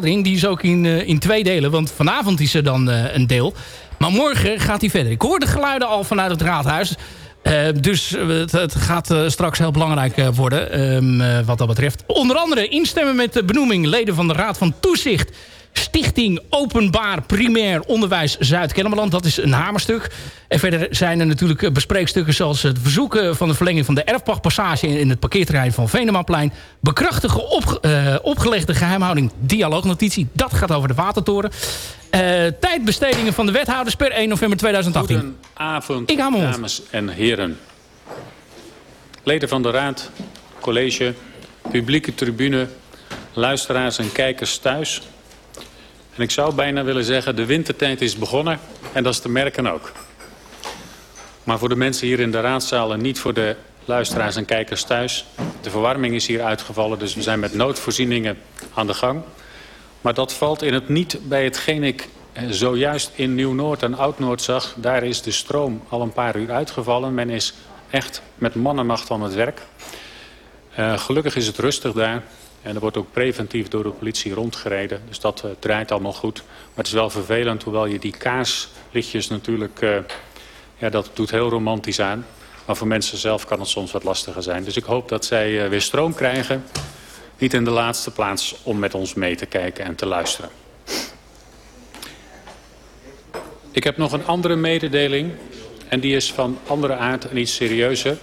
die is ook in, in twee delen. Want vanavond is er dan een deel. Maar morgen gaat hij verder. Ik hoor de geluiden al vanuit het raadhuis. dus het, het, gaat straks heel belangrijk worden ehm, wat dat betreft. Onder andere instemmen met de benoeming leden van de Raad van Toezicht Stichting Openbaar Primair Onderwijs Zuid-Kennemerland. Dat is een hamerstuk. En verder zijn er natuurlijk bespreekstukken zoals het verzoeken van de verlenging van de erfpachtpassage in het parkeerterrein van Venemaplein. Bekrachtige op, uh, opgelegde geheimhouding dialoognotitie. Dat gaat over de watertoren. Uh, tijdbestedingen van de wethouders per 1 november 2018. Goedenavond, Ik dames en heren. Leden van de Raad, college, publieke tribune, luisteraars en kijkers thuis. En ik zou bijna willen zeggen, de wintertijd is begonnen en dat is te merken ook. Maar voor de mensen hier in de raadzaal en niet voor de luisteraars en kijkers thuis. De verwarming is hier uitgevallen, dus we zijn met noodvoorzieningen aan de gang. Maar dat valt in het niet bij hetgeen ik eh, zojuist in Nieuw-Noord en Oud-Noord zag. Daar is de stroom al een paar uur uitgevallen. Men is echt met mannenmacht aan het werk. Uh, gelukkig is het rustig daar. En er wordt ook preventief door de politie rondgereden. Dus dat uh, draait allemaal goed. Maar het is wel vervelend, hoewel je die kaarslichtjes natuurlijk... Uh, ja, dat doet heel romantisch aan. Maar voor mensen zelf kan het soms wat lastiger zijn. Dus ik hoop dat zij uh, weer stroom krijgen. Niet in de laatste plaats om met ons mee te kijken en te luisteren. Ik heb nog een andere mededeling. En die is van andere aard en iets serieuzer.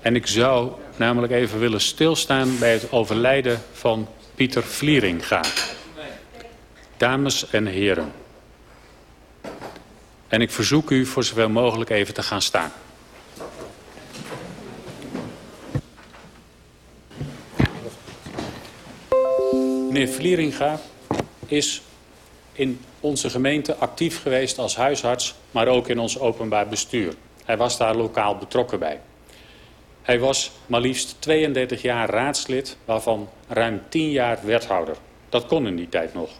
En ik zou namelijk even willen stilstaan bij het overlijden van Pieter Vlieringa. Dames en heren. En ik verzoek u voor zoveel mogelijk even te gaan staan. Meneer Vlieringa is in onze gemeente actief geweest als huisarts, maar ook in ons openbaar bestuur. Hij was daar lokaal betrokken bij. Hij was maar liefst 32 jaar raadslid, waarvan ruim 10 jaar wethouder. Dat kon in die tijd nog.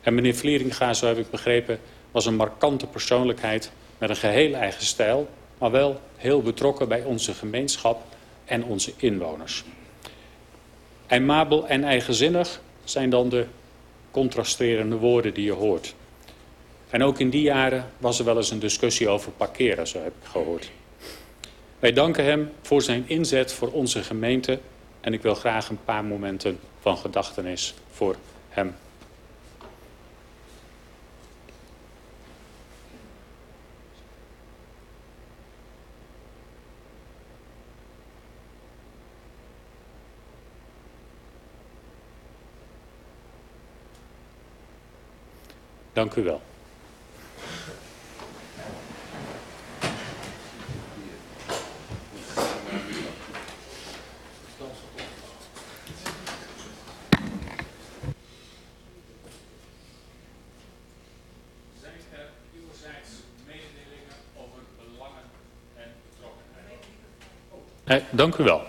En meneer Vlieringa, zo heb ik begrepen, was een markante persoonlijkheid met een geheel eigen stijl, maar wel heel betrokken bij onze gemeenschap en onze inwoners. Eimabel en eigenzinnig zijn dan de contrasterende woorden die je hoort. En ook in die jaren was er wel eens een discussie over parkeren, zo heb ik gehoord. Wij danken hem voor zijn inzet voor onze gemeente en ik wil graag een paar momenten van gedachtenis voor hem. Dank u wel. Eh, dank u wel.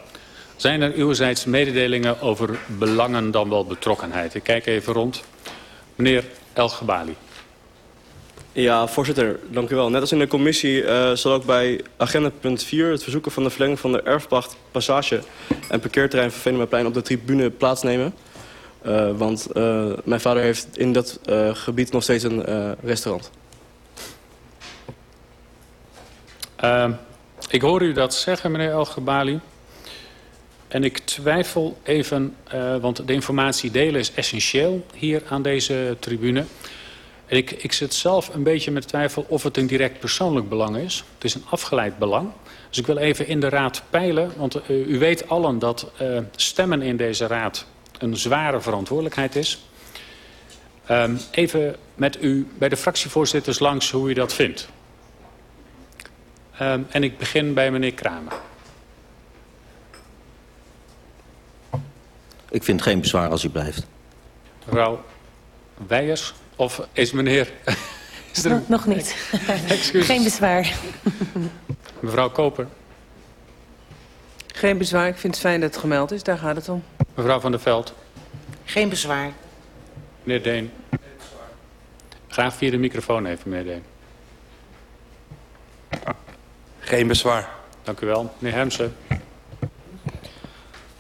Zijn er uwzijds mededelingen over belangen dan wel betrokkenheid? Ik kijk even rond. Meneer El Gebali. Ja, voorzitter, dank u wel. Net als in de commissie uh, zal ook bij agenda punt 4... het verzoeken van de verlenging van de erfpacht, passage... en parkeerterrein van Venemaplein op de tribune plaatsnemen. Uh, want uh, mijn vader heeft in dat gebied nog steeds een restaurant. Ehm, ik hoor u dat zeggen, meneer El. En ik twijfel even, uh, want de informatie delen is essentieel hier aan deze tribune. En ik, ik zit zelf een beetje met twijfel of het een direct persoonlijk belang is. Het is een afgeleid belang. Dus ik wil even in de raad peilen, want uh, u weet allen dat uh, stemmen in deze raad een zware verantwoordelijkheid is. Um, even met u bij de fractievoorzitters langs hoe u dat vindt. Um, en ik begin bij meneer Kramer. Ik vind geen bezwaar als u blijft. Mevrouw Weijers, of is meneer... Is er... nog, nog niet. Geen bezwaar. Mevrouw Koper. Geen bezwaar. Ik vind het fijn dat het gemeld is. Daar gaat het om. Mevrouw van der Veld. Geen bezwaar. Meneer Deen. Graag via de microfoon even, meneer Deen. Geen bezwaar. Dank u wel. Meneer Hemsen.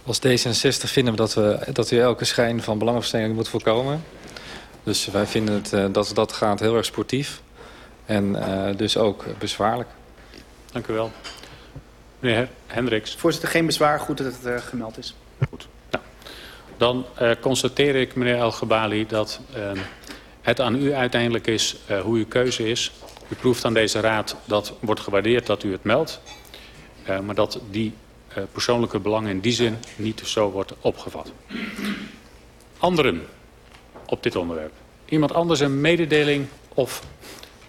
Als D66 vinden we dat, we dat u elke schijn van belangenverstrengeling moet voorkomen. Dus wij vinden het, uh, dat dat gaat heel erg sportief. En uh, dus ook bezwaarlijk. Dank u wel. Meneer Hendricks. Voorzitter, geen bezwaar. Goed dat het uh, gemeld is. Goed. Nou, dan uh, constateer ik, meneer El Gebali, dat uh, het aan u uiteindelijk is hoe uw keuze is. U proeft aan deze raad dat wordt gewaardeerd dat u het meldt. maar dat die persoonlijke belangen in die zin niet zo wordt opgevat. Anderen op dit onderwerp. Iemand anders een mededeling of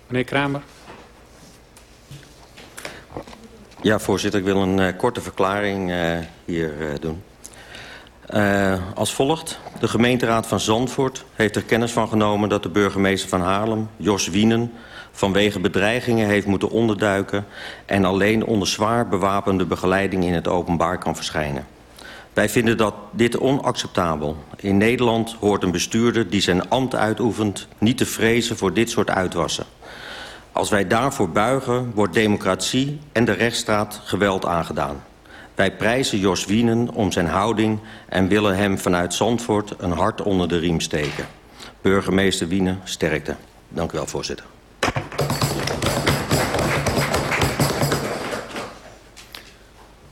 meneer Kramer? Ja, voorzitter, ik wil een uh, korte verklaring hier uh, als volgt. De gemeenteraad van Zandvoort heeft er kennis van genomen... dat de burgemeester van Haarlem, Jos Wienen... vanwege bedreigingen heeft moeten onderduiken... en alleen onder zwaar bewapende begeleiding in het openbaar kan verschijnen. Wij vinden dat dit onacceptabel. In Nederland hoort een bestuurder die zijn ambt uitoefent... niet te vrezen voor dit soort uitwassen. Als wij daarvoor buigen, wordt democratie en de rechtsstaat geweld aangedaan. Wij prijzen Jos Wienen om zijn houding en willen hem vanuit Zandvoort een hart onder de riem steken. Burgemeester Wienen, sterkte. Dank u wel, voorzitter.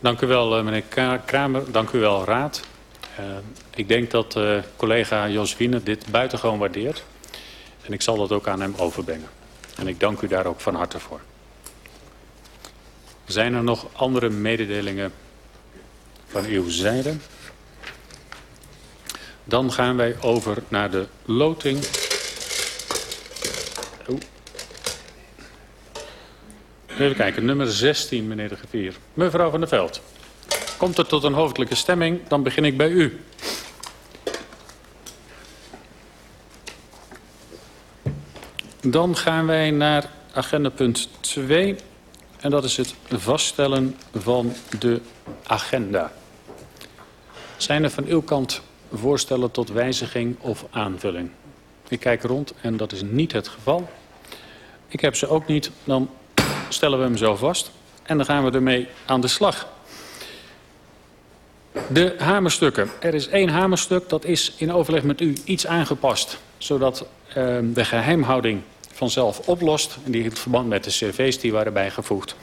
Dank u wel, meneer Kramer. Dank u wel, raad. Uh, ik denk dat uh, collega Jos Wienen dit buitengewoon waardeert. En ik zal dat ook aan hem overbrengen. En ik dank u daar ook van harte voor. Zijn er nog andere mededelingen van uw zijde? Dan gaan wij over naar de loting. Even kijken, nummer 16, meneer de Gevier. Mevrouw van der Veld. Komt het tot een hoofdelijke stemming, dan begin ik bij u. Dan gaan wij naar agenda punt 2. En dat is het vaststellen van de agenda. Zijn er van uw kant voorstellen tot wijziging of aanvulling? Ik kijk rond en dat is niet het geval. Ik heb ze ook niet, dan stellen we hem zo vast. En dan gaan we ermee aan de slag. De hamerstukken. Er is één hamerstuk, dat is in overleg met u iets aangepast. Zodat uh, de geheimhouding vanzelf oplost. En die heeft verband met de cv's die waren bijgevoegd.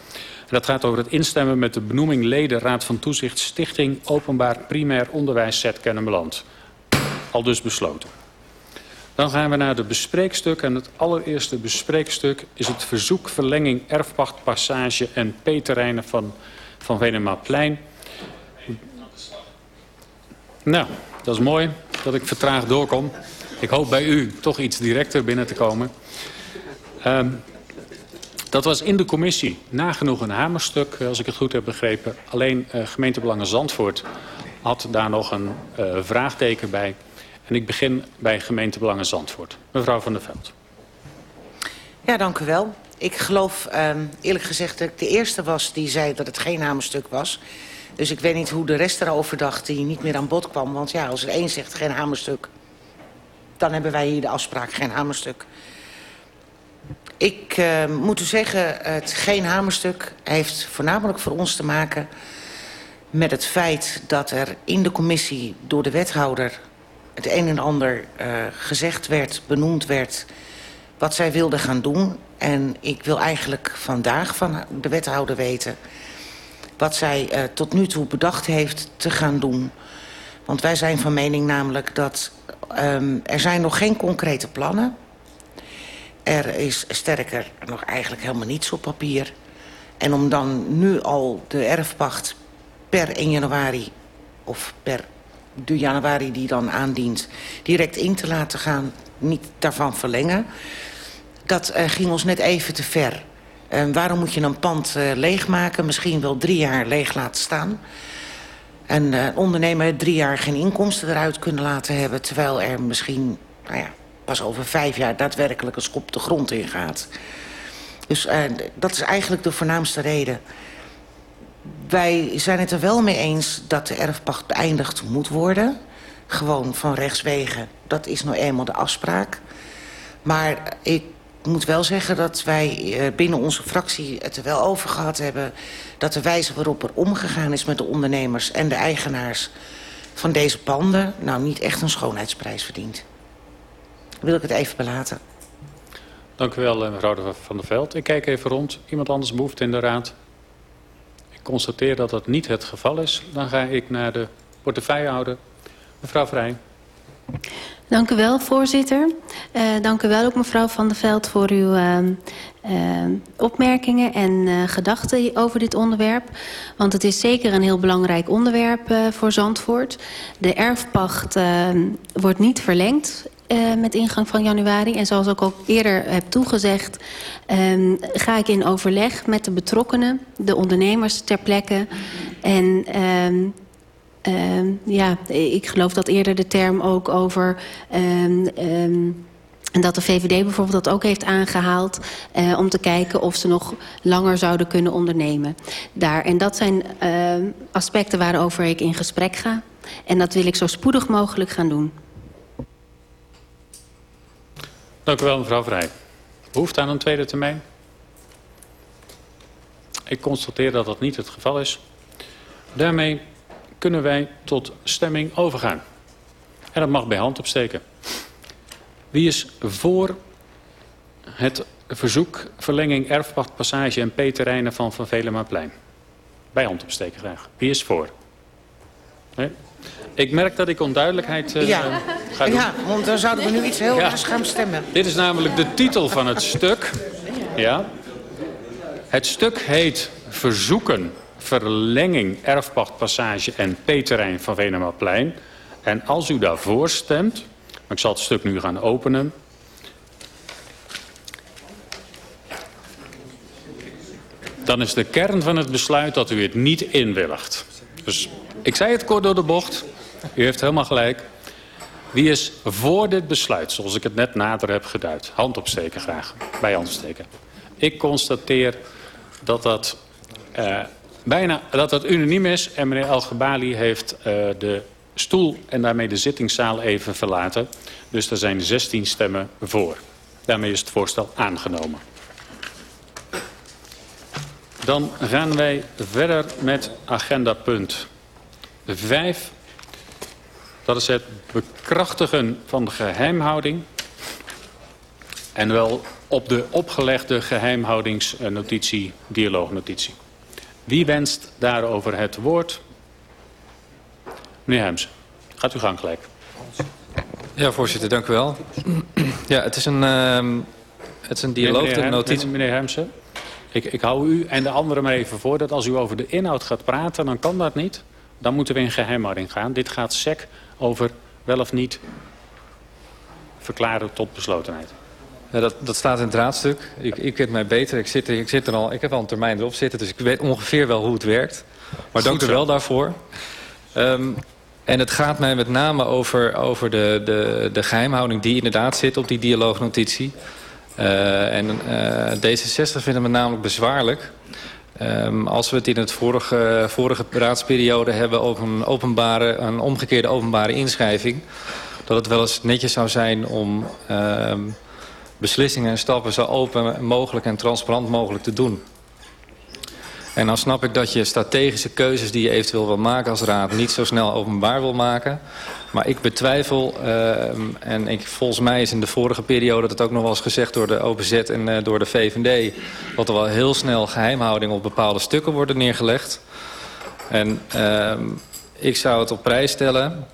Dat gaat over het instemmen met de benoeming leden Raad van Toezicht Stichting Openbaar Primair Onderwijs Zet Kennemerland. Al dus besloten. Dan gaan we naar de bespreekstuk. En het allereerste bespreekstuk is het verzoek verlenging erfpachtpassage en P-terreinen van, van Venemaplein. Nou, dat is mooi dat ik vertraagd doorkom. Ik hoop bij u toch iets directer binnen te komen. Um, dat was in de commissie nagenoeg een hamerstuk, als ik het goed heb begrepen. Alleen uh, gemeentebelangen Zandvoort had daar nog een uh, vraagteken bij. En ik begin bij gemeentebelangen Zandvoort. Mevrouw van der Veld. Ja, dank u wel. Ik geloof um, eerlijk gezegd dat ik de eerste was die zei dat het geen hamerstuk was. Dus ik weet niet hoe de rest erover dacht die niet meer aan bod kwam. Want ja, als er één zegt geen hamerstuk, dan hebben wij hier de afspraak geen hamerstuk. Ik uh, moet u zeggen, het geen hamerstuk heeft voornamelijk voor ons te maken met het feit dat er in de commissie door de wethouder het een en ander uh, gezegd werd, benoemd werd, wat zij wilde gaan doen. En ik wil eigenlijk vandaag van de wethouder weten wat zij uh, tot nu toe bedacht heeft te gaan doen. Want wij zijn van mening namelijk dat um, er zijn nog geen concrete plannen er is sterker nog eigenlijk helemaal niets op papier. En om dan nu al de erfpacht per 1 januari... of per de januari die dan aandient... direct in te laten gaan, niet daarvan verlengen... dat uh, ging ons net even te ver. Uh, waarom moet je een pand uh, leegmaken? Misschien wel drie jaar leeg laten staan... En uh, ondernemer drie jaar geen inkomsten eruit kunnen laten hebben... terwijl er misschien, nou ja, pas over vijf jaar daadwerkelijk een schop de grond ingaat. Dus uh, dat is eigenlijk de voornaamste reden. Wij zijn het er wel mee eens dat de erfpacht beëindigd moet worden. Gewoon van rechtswegen. Dat is nou eenmaal de afspraak. Maar ik moet wel zeggen dat wij uh, binnen onze fractie het er wel over gehad hebben... dat de wijze waarop er omgegaan is met de ondernemers en de eigenaars van deze panden... nou niet echt een schoonheidsprijs verdient. Wil ik het even belaten. Dank u wel, mevrouw Van der Veld. Ik kijk even rond. Iemand anders behoeft in de raad? Ik constateer dat dat niet het geval is. Dan ga ik naar de portefeuillehouder. Mevrouw Vrij. Dank u wel, voorzitter. Uh, dank u wel ook mevrouw Van der Veld voor uw uh, uh, opmerkingen en gedachten over dit onderwerp. Want het is zeker een heel belangrijk onderwerp voor Zandvoort. De erfpacht wordt niet verlengd. Uh, met ingang van januari. En zoals ik ook eerder heb toegezegd... Um, ga ik in overleg met de betrokkenen, de ondernemers ter plekke... en um, uh, ja, ik geloof dat eerder de term ook over... En dat de VVD bijvoorbeeld dat ook heeft aangehaald... Uh, om te kijken of ze nog langer zouden kunnen ondernemen. Daar. En dat zijn aspecten waarover ik in gesprek ga. En dat wil ik zo spoedig mogelijk gaan doen. Dank u wel, mevrouw Vrij. Behoefte aan een tweede termijn? Ik constateer dat dat niet het geval is. Daarmee kunnen wij tot stemming overgaan. En dat mag bij hand opsteken. Wie is voor het verzoek verlenging erfpachtpassage en P-terreinen van Van Velemaplein? Bij hand opsteken graag. Wie is voor? Nee? Ik merk dat ik onduidelijkheid uh, ja. ga doen. Ja, want dan zouden we nu iets heel ja. gaan stemmen. Dit is namelijk de titel van het stuk. Ja. Het stuk heet Verzoeken verlenging erfpachtpassage en P-terrein van Venemaplein. En als u daarvoor stemt, ik zal het stuk nu gaan openen. Dan is de kern van het besluit dat u het niet inwilligt. Dus ik zei het kort door de bocht. U heeft helemaal gelijk. Wie is voor dit besluit, zoals ik het net nader heb geduid? Hand opsteken graag. Bij hand opsteken. Ik constateer dat dat uh, bijna dat het unaniem is. En meneer El-Gebali heeft uh, de stoel en daarmee de zittingszaal even verlaten. Dus er zijn 16 stemmen voor. Daarmee is het voorstel aangenomen. Dan gaan wij verder met agenda punt 5. Dat is het bekrachtigen van de geheimhouding. En wel op de opgelegde geheimhoudingsnotitie, dialoognotitie. Wie wenst daarover het woord? Meneer Hems, gaat u gang gelijk. Ja, voorzitter, dank u wel. Ja, het is een, uh, het is een dialoog... Meneer, meneer, notitie... meneer Hemsen, ik, ik hou u en de anderen maar even voor... dat als u over de inhoud gaat praten, dan kan dat niet. Dan moeten we in geheimhouding gaan. Dit gaat sec over wel of niet verklaren tot beslotenheid. Ja, dat, dat staat in het raadstuk. Ik, ik weet mij beter. Ik, zit, ik, zit er al, ik heb al een termijn erop zitten, dus ik weet ongeveer wel hoe het werkt. Maar dank u wel daarvoor. Um, en het gaat mij met name over, over de, de, de geheimhouding die inderdaad zit op die dialoognotitie. Uh, en uh, D66 vinden we namelijk bezwaarlijk. Um, als we het in het vorige, vorige raadsperiode hebben over een, openbare, een omgekeerde openbare inschrijving... dat het wel eens netjes zou zijn om... Um, beslissingen en stappen zo open mogelijk en transparant mogelijk te doen. En dan snap ik dat je strategische keuzes die je eventueel wil maken als raad... niet zo snel openbaar wil maken. Maar ik betwijfel, uh, en ik, volgens mij is in de vorige periode... dat ook nog wel eens gezegd door de OPZ en uh, door de VVD... dat er wel heel snel geheimhouding op bepaalde stukken worden neergelegd. En uh, ik zou het op prijs stellen...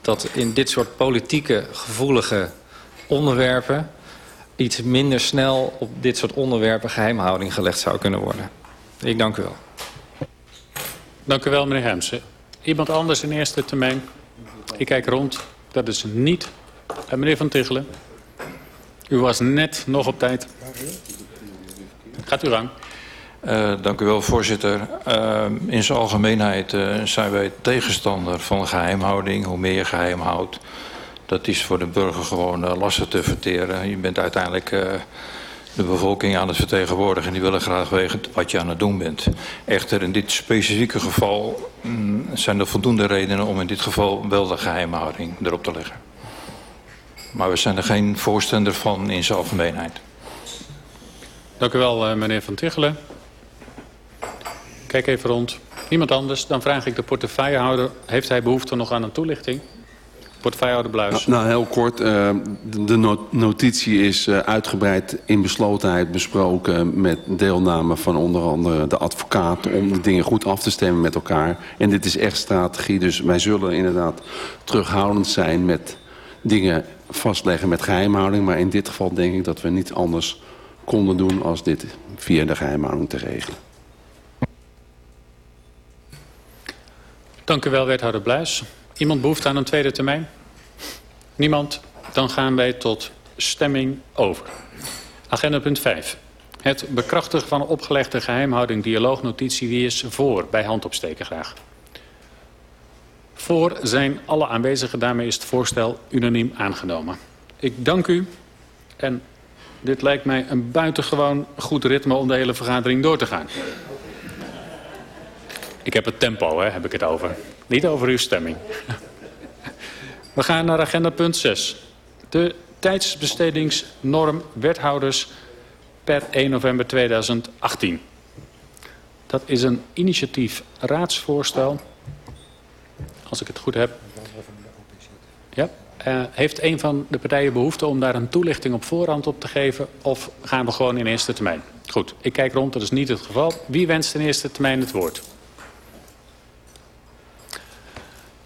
dat in dit soort politieke, gevoelige onderwerpen iets minder snel op dit soort onderwerpen geheimhouding gelegd zou kunnen worden. Ik dank u wel. Dank u wel, meneer Hemsen. Iemand anders in eerste termijn? Ik kijk rond. Dat is niet. Uh, meneer Van Tichelen. U was net nog op tijd. Gaat u gang. Uh, dank u wel, voorzitter. Uh, in zijn algemeenheid uh, zijn wij tegenstander van geheimhouding. Hoe meer je geheim houdt, dat is voor de burger gewoon uh, lastig te verteren. Je bent uiteindelijk uh, de bevolking aan het vertegenwoordigen... en die willen graag weten wat je aan het doen bent. Echter, in dit specifieke geval mm, zijn er voldoende redenen... om in dit geval wel de geheimhouding erop te leggen. Maar we zijn er geen voorstander van in zijn algemeenheid. Dank u wel, meneer Van Tichelen. Kijk even rond. Niemand anders? Dan vraag ik de portefeuillehouder. Heeft hij behoefte nog aan een toelichting? Portefeuillehouder Bluis. Nou, nou, heel kort. Uh, de notitie is uh, uitgebreid in beslotenheid besproken... met deelname van onder andere de advocaat... om de dingen goed af te stemmen met elkaar. En dit is echt strategie, dus wij zullen inderdaad terughoudend zijn... met dingen vastleggen met geheimhouding. Maar in dit geval denk ik dat we niet anders konden doen... als dit via de geheimhouding te regelen. Dank u wel, wethouder Bluis. Iemand behoefte aan een tweede termijn? Niemand? Dan gaan wij tot stemming over. Agenda punt 5. Het bekrachtigen van opgelegde geheimhouding dialoognotitie. Wie is voor? Bij hand opsteken graag. Voor zijn alle aanwezigen. Daarmee is het voorstel unaniem aangenomen. Ik dank u. En dit lijkt mij een buitengewoon goed ritme om de hele vergadering door te gaan. Ik heb het tempo, hè, heb ik het over. Niet over uw stemming. We gaan naar agenda punt 6. De tijdsbestedingsnorm wethouders per 1 november 2018. Dat is een initiatief raadsvoorstel. Als ik het goed heb. Ja. Uh, heeft een van de partijen behoefte om daar een toelichting op voorhand op te geven? Of gaan we gewoon in eerste termijn? Goed, ik kijk rond, dat is niet het geval. Wie wenst in eerste termijn het woord?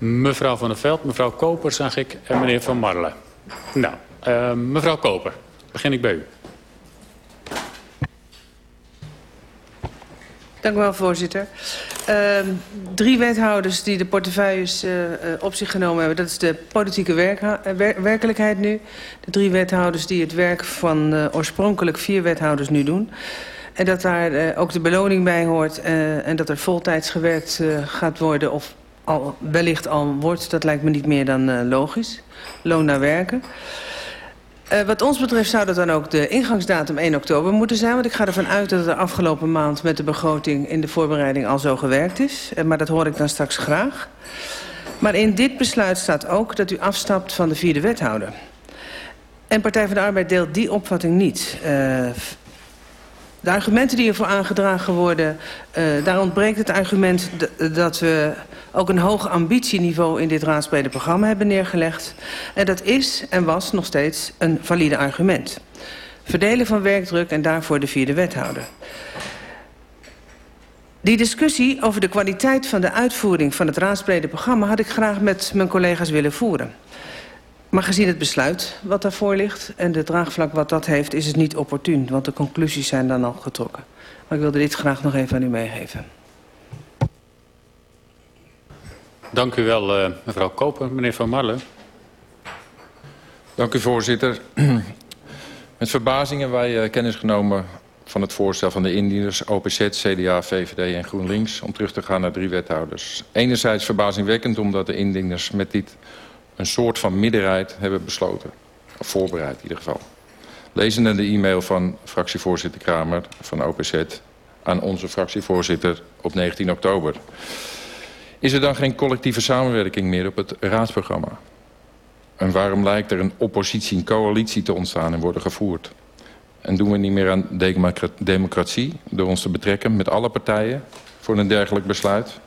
Mevrouw van der Veld, mevrouw Koper zag ik en meneer Van Marle. Nou, uh, mevrouw Koper, begin ik bij u. Dank u wel, voorzitter. Uh, drie wethouders die de portefeuilles uh, op zich genomen hebben. Dat is de politieke wer werkelijkheid nu. De drie wethouders die het werk van oorspronkelijk vier wethouders nu doen. En dat daar ook de beloning bij hoort en dat er voltijds gewerkt gaat worden of al, wellicht al wordt, dat lijkt me niet meer dan uh, logisch. Loon naar werken. Uh, wat ons betreft zou dat dan ook de ingangsdatum 1 oktober moeten zijn. Want ik ga ervan uit dat er afgelopen maand met de begroting in de voorbereiding al zo gewerkt is. Uh, maar dat hoor ik dan straks graag. Maar in dit besluit staat ook dat u afstapt van de vierde wethouder. En Partij van de Arbeid deelt die opvatting niet. De argumenten die ervoor aangedragen worden... Uh, daar ontbreekt het argument dat we ook een hoog ambitieniveau... in dit raadsbrede programma hebben neergelegd. En dat is en was nog steeds een valide argument. Verdelen van werkdruk en daarvoor de vierde wethouder. Die discussie over de kwaliteit van de uitvoering van het raadsbrede programma... had ik graag met mijn collega's willen voeren. Maar gezien het besluit wat daarvoor ligt en de draagvlak wat dat heeft... is het niet opportun, want de conclusies zijn dan al getrokken. Maar ik wilde dit graag nog even aan u meegeven. Dank u wel, uh, mevrouw Koper. Meneer Van Marle. Dank u, voorzitter. Met verbazing hebben wij uh, kennis genomen van het voorstel van de indieners OPZ, CDA, VVD en GroenLinks... om terug te gaan naar drie wethouders. Enerzijds verbazingwekkend omdat de indieners met dit een soort van middenrijd hebben besloten. Of voorbereid in ieder geval. Lezende de e-mail van fractievoorzitter Kramer van OPZ aan onze fractievoorzitter op 19 oktober. Is er dan geen collectieve samenwerking meer op het raadsprogramma? En waarom lijkt er een oppositie, een coalitie te ontstaan en worden gevoerd? En doen we niet meer aan democratie door ons te betrekken met alle partijen voor een dergelijk besluit?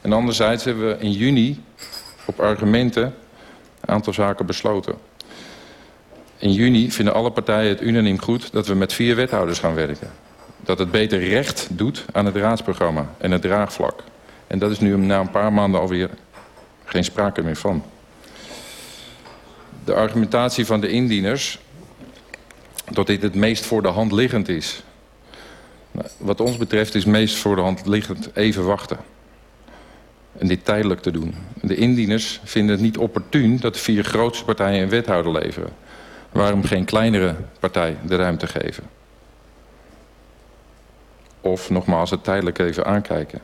En anderzijds hebben we in juni op argumenten een aantal zaken besloten. In juni vinden alle partijen het unaniem goed dat we met vier wethouders gaan werken. Dat het beter recht doet aan het raadsprogramma en het draagvlak. En dat is nu na een paar maanden alweer geen sprake meer van. De argumentatie van de indieners dat dit het meest voor de hand liggend is. Wat ons betreft is meest voor de hand liggend even wachten en dit tijdelijk te doen. De indieners vinden het niet opportun dat de vier grootste partijen een wethouder leveren. Waarom geen kleinere partij de ruimte geven? Of nogmaals het tijdelijk even aankijken.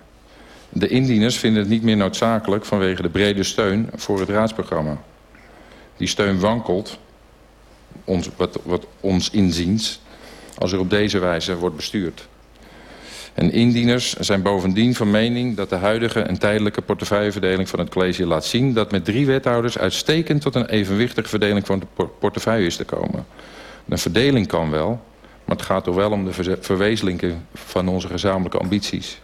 De indieners vinden het niet meer noodzakelijk vanwege de brede steun voor het raadsprogramma. Die steun wankelt, ons, wat, wat ons inziens, als er op deze wijze wordt bestuurd. En indieners zijn bovendien van mening dat de huidige en tijdelijke portefeuilleverdeling van het college laat zien dat met drie wethouders uitstekend tot een evenwichtige verdeling van de portefeuille is te komen. Een verdeling kan wel, maar het gaat toch wel om de verwezenlijking van onze gezamenlijke ambities.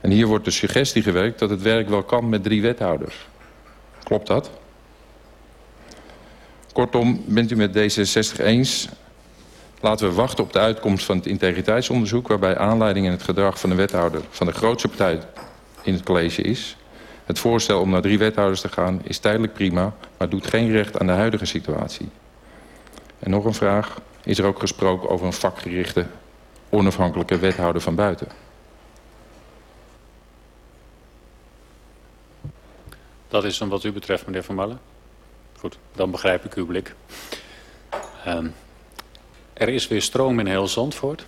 En hier wordt de suggestie gewerkt dat het werk wel kan met drie wethouders. Klopt dat? Kortom, bent u met D66 eens? Laten we wachten op de uitkomst van het integriteitsonderzoek... waarbij aanleiding in het gedrag van de wethouder van de grootste partij in het college is. Het voorstel om naar drie wethouders te gaan is tijdelijk prima... maar doet geen recht aan de huidige situatie. En nog een vraag. Is er ook gesproken over een vakgerichte, onafhankelijke wethouder van buiten? Dat is dan wat u betreft, meneer Van Mallen. Goed, dan begrijp ik uw blik. Um, er is weer stroom in heel Zandvoort.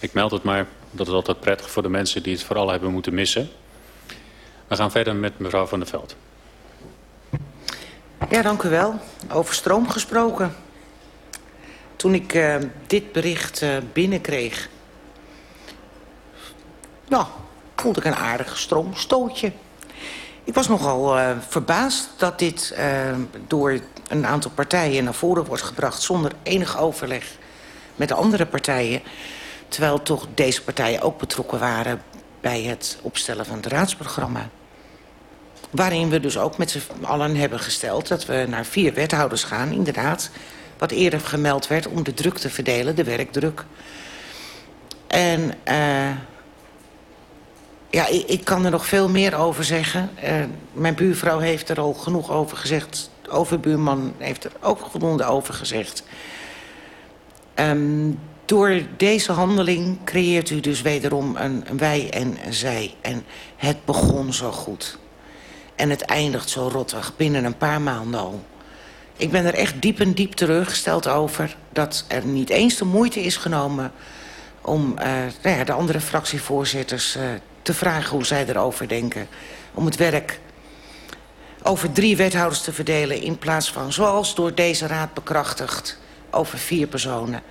Ik meld het maar, dat is altijd prettig voor de mensen die het vooral hebben moeten missen. We gaan verder met mevrouw Van der Veld. Ja, dank u wel. Over stroom gesproken. Toen ik uh, dit bericht uh, binnenkreeg... Nou, voelde ik een aardig stroomstootje. Ik was nogal uh, verbaasd dat dit uh, door een aantal partijen naar voren wordt gebracht... zonder enig overleg met de andere partijen. Terwijl toch deze partijen ook betrokken waren bij het opstellen van het raadsprogramma. Waarin we dus ook met z'n allen hebben gesteld dat we naar vier wethouders gaan, inderdaad. Wat eerder gemeld werd om de druk te verdelen, de werkdruk. En uh, ja, ik, ik, kan er nog veel meer over zeggen. Uh, mijn buurvrouw heeft er al genoeg over gezegd. De overbuurman heeft er ook voldoende over gezegd. Um, door deze handeling creëert u dus wederom een, een wij en een zij. En het begon zo goed. En het eindigt zo rottig binnen een paar maanden al. Ik ben er echt diep en diep teruggesteld over... dat er niet eens de moeite is genomen... om uh, nou ja, de andere fractievoorzitters uh, te vragen hoe zij erover denken. Om het werk over drie wethouders te verdelen... in plaats van, zoals door deze raad bekrachtigd, over vier personen.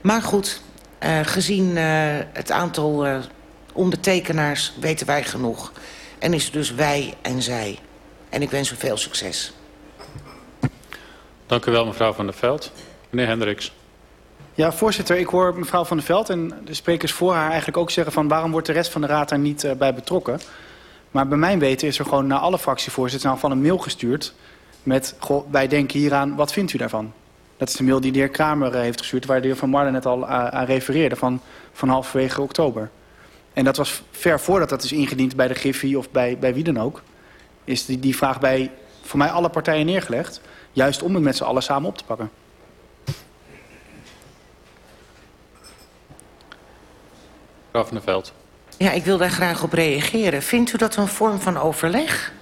Maar goed, uh, gezien uh, het aantal uh, ondertekenaars weten wij genoeg. En is dus wij en zij. En ik wens u veel succes. Dank u wel, mevrouw Van der Veld. Meneer Hendricks. Ja, voorzitter, ik hoor mevrouw Van der Veld en de sprekers voor haar eigenlijk ook zeggen van waarom wordt de rest van de raad daar niet uh, bij betrokken. Maar bij mijn weten is er gewoon naar alle fractievoorzitters nou van een mail gestuurd met, wij denken hieraan, wat vindt u daarvan? Dat is de mail die de heer Kramer uh, heeft gestuurd, waar de heer Van Marlen net al uh, aan refereerde, van, van halverwege oktober. En dat was ver voordat dat is ingediend bij de Griffie of bij, bij wie dan ook. Is die, die vraag bij voor mij alle partijen neergelegd. Juist om het met z'n allen samen op te pakken. Mevrouw van der Veld. Ja, ik wil daar graag op reageren. Vindt u dat een vorm van overleg?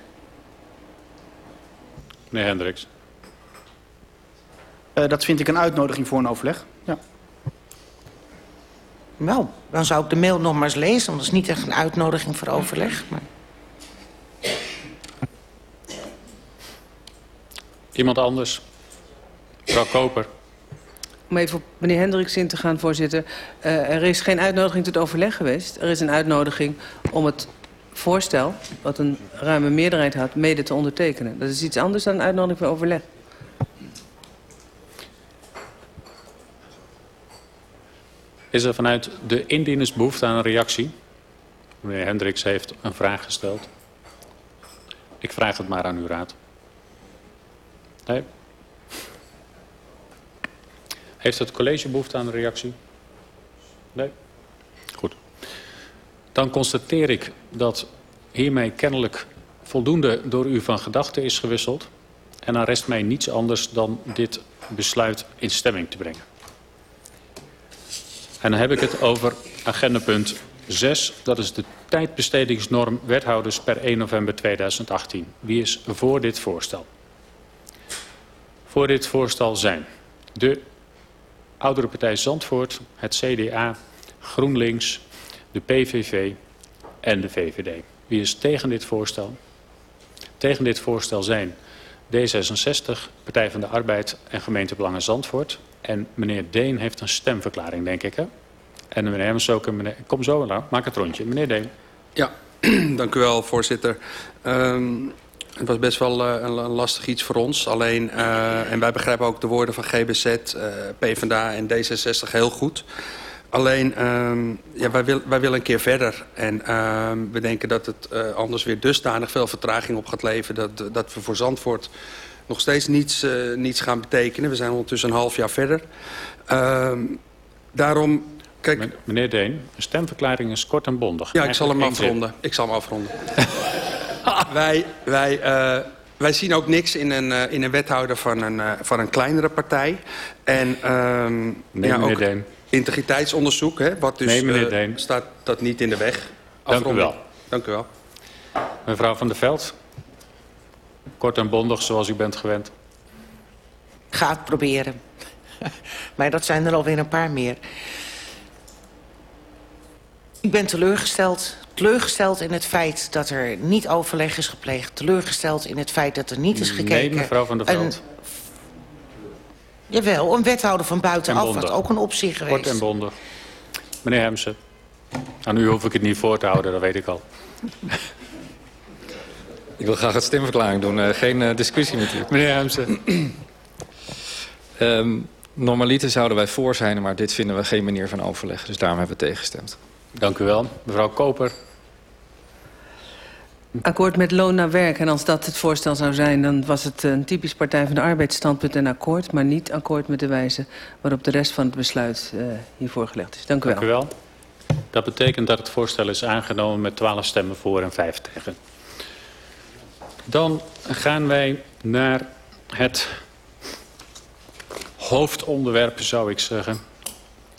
Meneer Hendricks. Uh, dat vind ik een uitnodiging voor een overleg. Ja. Nou, dan zou ik de mail nog maar eens lezen. Want dat is niet echt een uitnodiging voor overleg. Maar... Iemand anders? Mevrouw Koper. Om even op meneer Hendricks in te gaan, voorzitter. Uh, er is geen uitnodiging tot overleg geweest. Er is een uitnodiging om het voorstel, wat een ruime meerderheid had, mede te ondertekenen. Dat is iets anders dan een uitnodiging voor overleg. Is er vanuit de indieners behoefte aan een reactie? Meneer Hendricks heeft een vraag gesteld. Ik vraag het maar aan uw raad. Nee? Heeft het college behoefte aan een reactie? Nee? Goed. Dan constateer ik dat hiermee kennelijk voldoende door u van gedachten is gewisseld. En dan rest mij niets anders dan dit besluit in stemming te brengen. En dan heb ik het over agendapunt 6. Dat is de tijdbestedingsnorm wethouders per 1 november 2018. Wie is voor dit voorstel? Voor dit voorstel zijn de Oudere Partij Zandvoort, het CDA, GroenLinks, de PVV en de VVD. Wie is tegen dit voorstel? Tegen dit voorstel zijn D66, Partij van de Arbeid en Gemeentebelangen Zandvoort. En meneer Deen heeft een stemverklaring, denk ik, hè? En meneer Hemmers ook. En meneer... Kom zo, nou, maak het rondje. Meneer Deen. Ja, dank u wel, voorzitter. Um, het was best wel uh, een lastig iets voor ons. Alleen, uh, en wij begrijpen ook de woorden van GBZ, uh, PvdA en D66 heel goed. Alleen, um, ja, wij, wil, wij willen een keer verder. En um, we denken dat het anders weer dusdanig veel vertraging op gaat leveren... dat, dat we voor Zandvoort nog steeds niets, niets gaan betekenen. We zijn ondertussen een half jaar verder. Um, daarom... Kijk, Meneer Deen, een stemverklaring is kort en bondig. Ja, ik zal hem afronden. Ik zal hem afronden. wij, wij, uh, wij zien ook niks in een, uh, in een wethouder van een, uh, van een kleinere partij. En um, nee, ja, ook Deen. integriteitsonderzoek, hè, wat dus Nee, uh, staat dat niet in de weg. Dank u wel. Dank u wel. Mevrouw van der Veld. Kort en bondig, zoals u bent gewend. Ga het proberen. maar dat zijn er alweer een paar meer. Ik ben teleurgesteld. Teleurgesteld in het feit dat er niet overleg is gepleegd. Teleurgesteld in het feit dat er niet is gekeken. Nee, mevrouw van der Veld. Een, jawel, een wethouder van En buitenaf was ook een optie Kort geweest. en bondig. Meneer Hemsen. Aan u hoef ik het niet voor te houden, dat weet ik al. Ik wil graag een stemverklaring doen. Uh, geen uh, discussie met u. Meneer Hemsen. um, normaliter zouden wij voor zijn, maar dit vinden we geen manier van overleg. Dus daarom hebben we tegengestemd. Dank u wel. Mevrouw Koper. Akkoord met loon naar werk. En als dat het voorstel zou zijn, dan was het een typisch Partij van de Arbeid standpunt en akkoord. Maar niet akkoord met de wijze waarop de rest van het besluit uh, hier voorgelegd is. Dank u Dank wel. u wel. Dat betekent dat het voorstel is aangenomen met 12 stemmen voor en 5 tegen. Dan gaan wij naar het hoofdonderwerp, zou ik zeggen.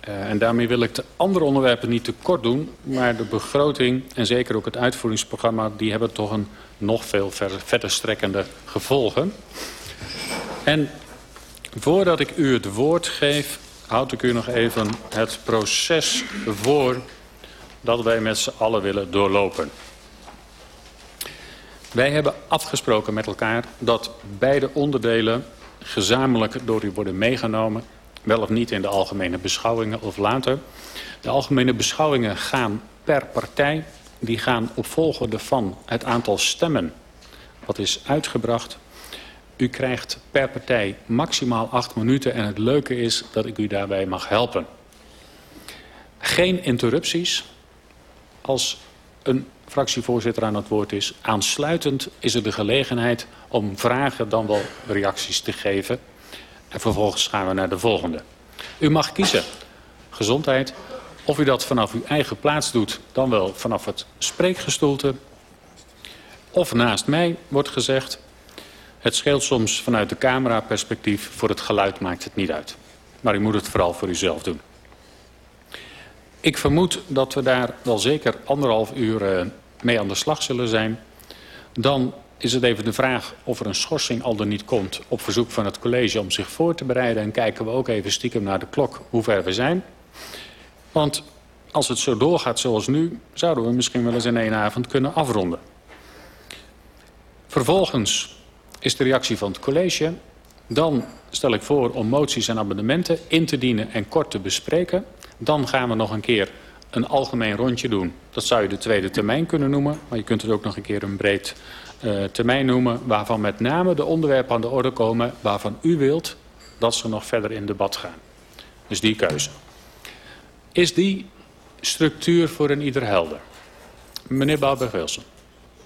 Uh, en daarmee wil ik de andere onderwerpen niet te kort doen. Maar de begroting en zeker ook het uitvoeringsprogramma... die hebben toch een nog veel verder, verder strekkende gevolgen. En voordat ik u het woord geef... houd ik u nog even het proces voor... dat wij met z'n allen willen doorlopen. Wij hebben afgesproken met elkaar dat beide onderdelen gezamenlijk door u worden meegenomen. Wel of niet in de algemene beschouwingen of later. De algemene beschouwingen gaan per partij. Die gaan op volgorde van het aantal stemmen wat is uitgebracht. U krijgt per partij maximaal acht minuten en het leuke is dat ik u daarbij mag helpen. Geen interrupties. Als een fractievoorzitter aan het woord is. Aansluitend is er de gelegenheid om vragen dan wel reacties te geven. En vervolgens gaan we naar de volgende. U mag kiezen. Gezondheid. Of u dat vanaf uw eigen plaats doet, dan wel vanaf het spreekgestoelte. Of naast mij wordt gezegd. Het scheelt soms vanuit de camera perspectief. Voor het geluid maakt het niet uit. Maar u moet het vooral voor uzelf doen. Ik vermoed dat we daar wel zeker anderhalf uur uh, mee aan de slag zullen zijn. Dan is het even de vraag of er een schorsing al dan niet komt op verzoek van het college om zich voor te bereiden. En kijken we ook even stiekem naar de klok hoe ver we zijn. Want als het zo doorgaat zoals nu, zouden we misschien wel eens in één avond kunnen afronden. Vervolgens is de reactie van het college. Dan stel ik voor om moties en amendementen in te dienen en kort te bespreken. Dan gaan we nog een keer een algemeen rondje doen. Dat zou je de tweede termijn kunnen noemen. Maar je kunt het ook nog een keer een breed termijn noemen... waarvan met name de onderwerpen aan de orde komen... waarvan u wilt dat ze nog verder in debat gaan. Dus die keuze. Is die structuur voor een ieder helder? Meneer Bouwberg-Wilson.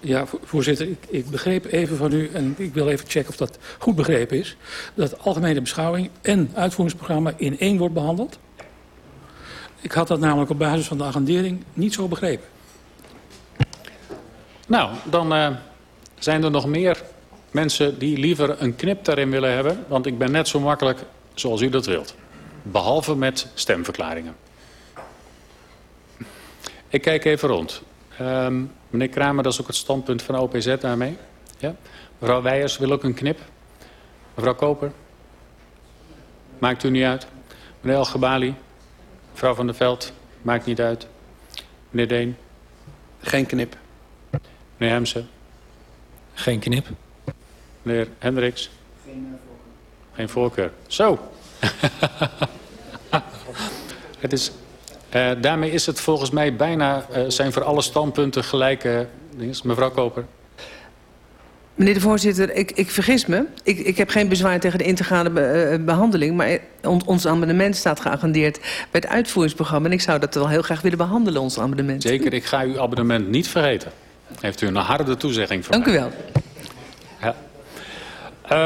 Ja, voorzitter, ik, ik begreep even van u... en ik wil even checken of dat goed begrepen is... dat algemene beschouwing en uitvoeringsprogramma in één wordt behandeld... Ik had dat namelijk op basis van de agendering niet zo begrepen. Nou, dan uh, zijn er nog meer mensen die liever een knip daarin willen hebben. Want ik ben net zo makkelijk zoals u dat wilt. Behalve met stemverklaringen. Ik kijk even rond. Um, meneer Kramer, dat is ook het standpunt van OPZ daarmee. Ja? Mevrouw Weijers wil ook een knip. Mevrouw Koper. Maakt u niet uit. Meneer El Gebali. Mevrouw van der Veld, maakt niet uit. Meneer Deen. Geen knip. Meneer Hemsen. Geen knip. Meneer Hendricks. Geen voorkeur. Geen voorkeur. Zo. het is Uh, daarmee is het volgens mij bijna, uh, zijn voor alle standpunten gelijke dingen. Mevrouw Koper. Meneer de voorzitter, ik, ik vergis me. Ik, ik heb geen bezwaar tegen de integrale be, uh, behandeling... maar on, ons amendement staat geagendeerd bij het uitvoeringsprogramma... en ik zou dat wel heel graag willen behandelen, ons amendement. Zeker, ik ga uw amendement niet vergeten. Heeft u een harde toezegging voor Dank mij. u wel. Ja.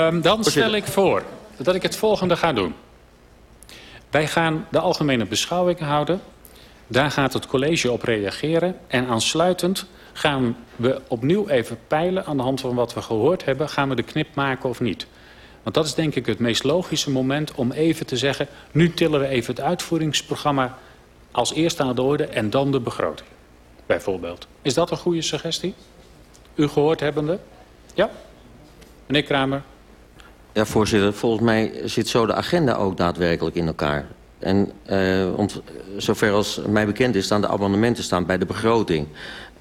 Um, dan stel ik voor dat ik het volgende ga doen. Wij gaan de algemene beschouwing houden. Daar gaat het college op reageren. En aansluitend gaan we opnieuw even peilen aan de hand van wat we gehoord hebben. Gaan we de knip maken of niet? Want dat is denk ik het meest logische moment om even te zeggen... nu tillen we even het uitvoeringsprogramma als eerste aan de orde en dan de begroting. Bijvoorbeeld. Is dat een goede suggestie? U gehoord hebbende? Ja? Meneer Kramer? Ja, voorzitter. Volgens mij zit zo de agenda ook daadwerkelijk in elkaar. En uh, ont, zover als mij bekend is, staan de abonnementen staan bij de begroting.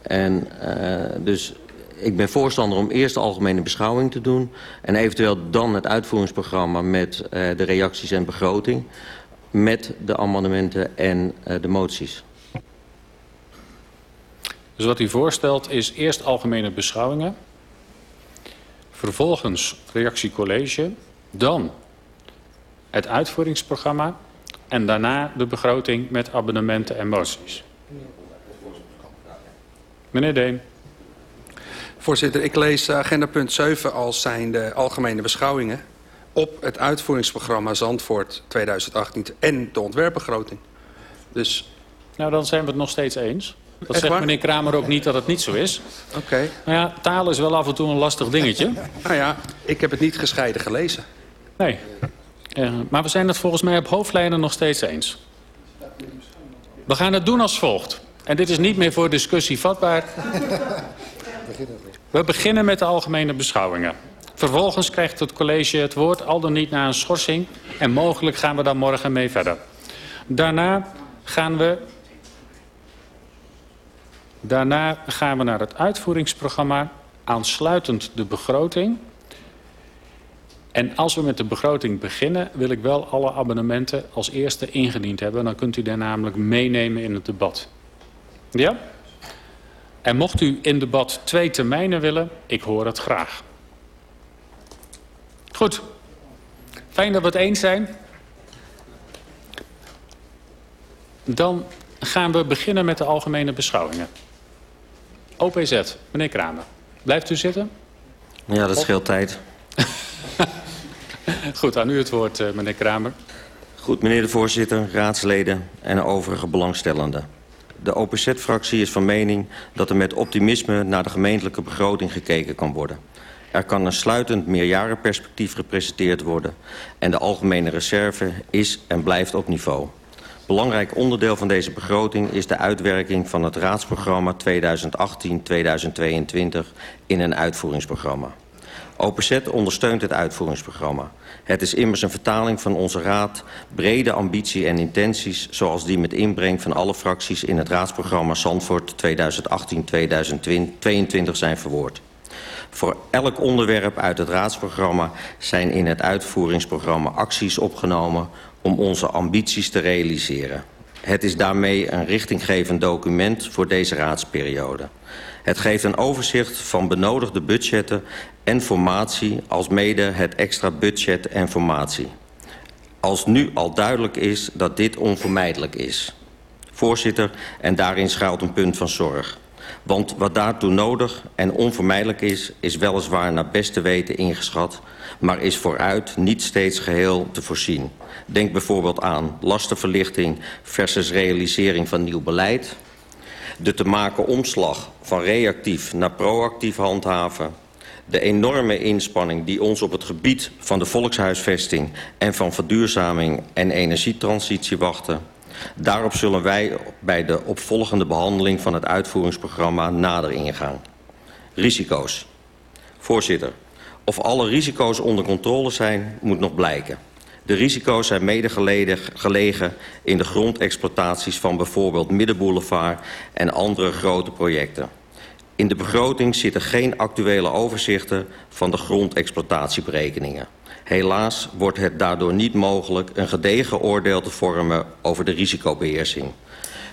En uh, dus ik ben voorstander om eerst de algemene beschouwing te doen... en eventueel dan het uitvoeringsprogramma met uh, de reacties en begroting... met de amendementen en uh, de moties. Dus wat u voorstelt is eerst algemene beschouwingen... vervolgens reactiecollege, dan het uitvoeringsprogramma... en daarna de begroting met abonnementen en moties. Meneer Deen. Voorzitter, ik lees agenda punt 7 als zijn de algemene beschouwingen... op het uitvoeringsprogramma Zandvoort 2018 en de ontwerpbegroting. Dus... Nou, dan zijn we het nog steeds eens. Dat zegt meneer Kramer ook niet dat het niet zo is. Oké. Okay. Nou ja, taal is wel af en toe een lastig dingetje. nou ja, ik heb het niet gescheiden gelezen. Nee. Uh, maar we zijn het volgens mij op hoofdlijnen nog steeds eens. We gaan het doen als volgt. En dit is niet meer voor discussie vatbaar. We beginnen met de algemene beschouwingen. Vervolgens krijgt het college het woord, al dan niet na een schorsing. En mogelijk gaan we daar morgen mee verder. Daarna gaan we, daarna gaan we naar het uitvoeringsprogramma. Aansluitend de begroting. En als we met de begroting beginnen, wil ik wel alle abonnementen als eerste ingediend hebben. Dan kunt u daar namelijk meenemen in het debat. Ja? En mocht u in debat twee termijnen willen, ik hoor het graag. Goed. Fijn dat we het eens zijn. Dan gaan we beginnen met de algemene beschouwingen. OPZ, meneer Kramer. Blijft u zitten? Ja, dat scheelt tijd. Goed, aan u het woord, meneer Kramer. Goed, meneer de voorzitter, raadsleden en overige belangstellenden. De OPZ-fractie is van mening dat er met optimisme naar de gemeentelijke begroting gekeken kan worden. Er kan een sluitend meerjarenperspectief gepresenteerd worden en de algemene reserve is en blijft op niveau. Belangrijk onderdeel van deze begroting is de uitwerking van het raadsprogramma 2018-2022 in een uitvoeringsprogramma. OPZ ondersteunt het uitvoeringsprogramma. Het is immers een vertaling van onze raad, brede ambitie en intenties... zoals die met inbreng van alle fracties in het raadsprogramma Zandvoort 2018-2022 zijn verwoord. Voor elk onderwerp uit het raadsprogramma zijn in het uitvoeringsprogramma acties opgenomen... om onze ambities te realiseren. Het is daarmee een richtinggevend document voor deze raadsperiode. Het geeft een overzicht van benodigde budgetten en formatie... als mede het extra budget en formatie. Als nu al duidelijk is dat dit onvermijdelijk is. Voorzitter, en daarin schuilt een punt van zorg. Want wat daartoe nodig en onvermijdelijk is... is weliswaar naar beste weten ingeschat... maar is vooruit niet steeds geheel te voorzien. Denk bijvoorbeeld aan lastenverlichting versus realisering van nieuw beleid... de te maken omslag van reactief naar proactief handhaven... de enorme inspanning die ons op het gebied van de volkshuisvesting... en van verduurzaming en energietransitie wachten... Daarop zullen wij bij de opvolgende behandeling van het uitvoeringsprogramma nader ingaan. Risico's. Voorzitter, of alle risico's onder controle zijn, moet nog blijken. De risico's zijn mede gelegen in de grondexploitaties van bijvoorbeeld Middenboulevard en andere grote projecten. In de begroting zitten geen actuele overzichten van de grondexploitatieberekeningen. Helaas wordt het daardoor niet mogelijk een gedegen oordeel te vormen over de risicobeheersing.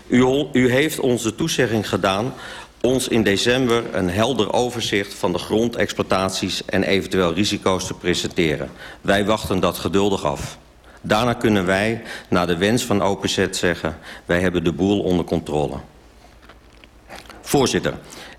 U, u heeft ons de toezegging gedaan ons in december een helder overzicht van de grondexploitaties en eventueel risico's te presenteren. Wij wachten dat geduldig af. Daarna kunnen wij, naar de wens van OPZ, zeggen... wij hebben de boel onder controle. Voorzitter,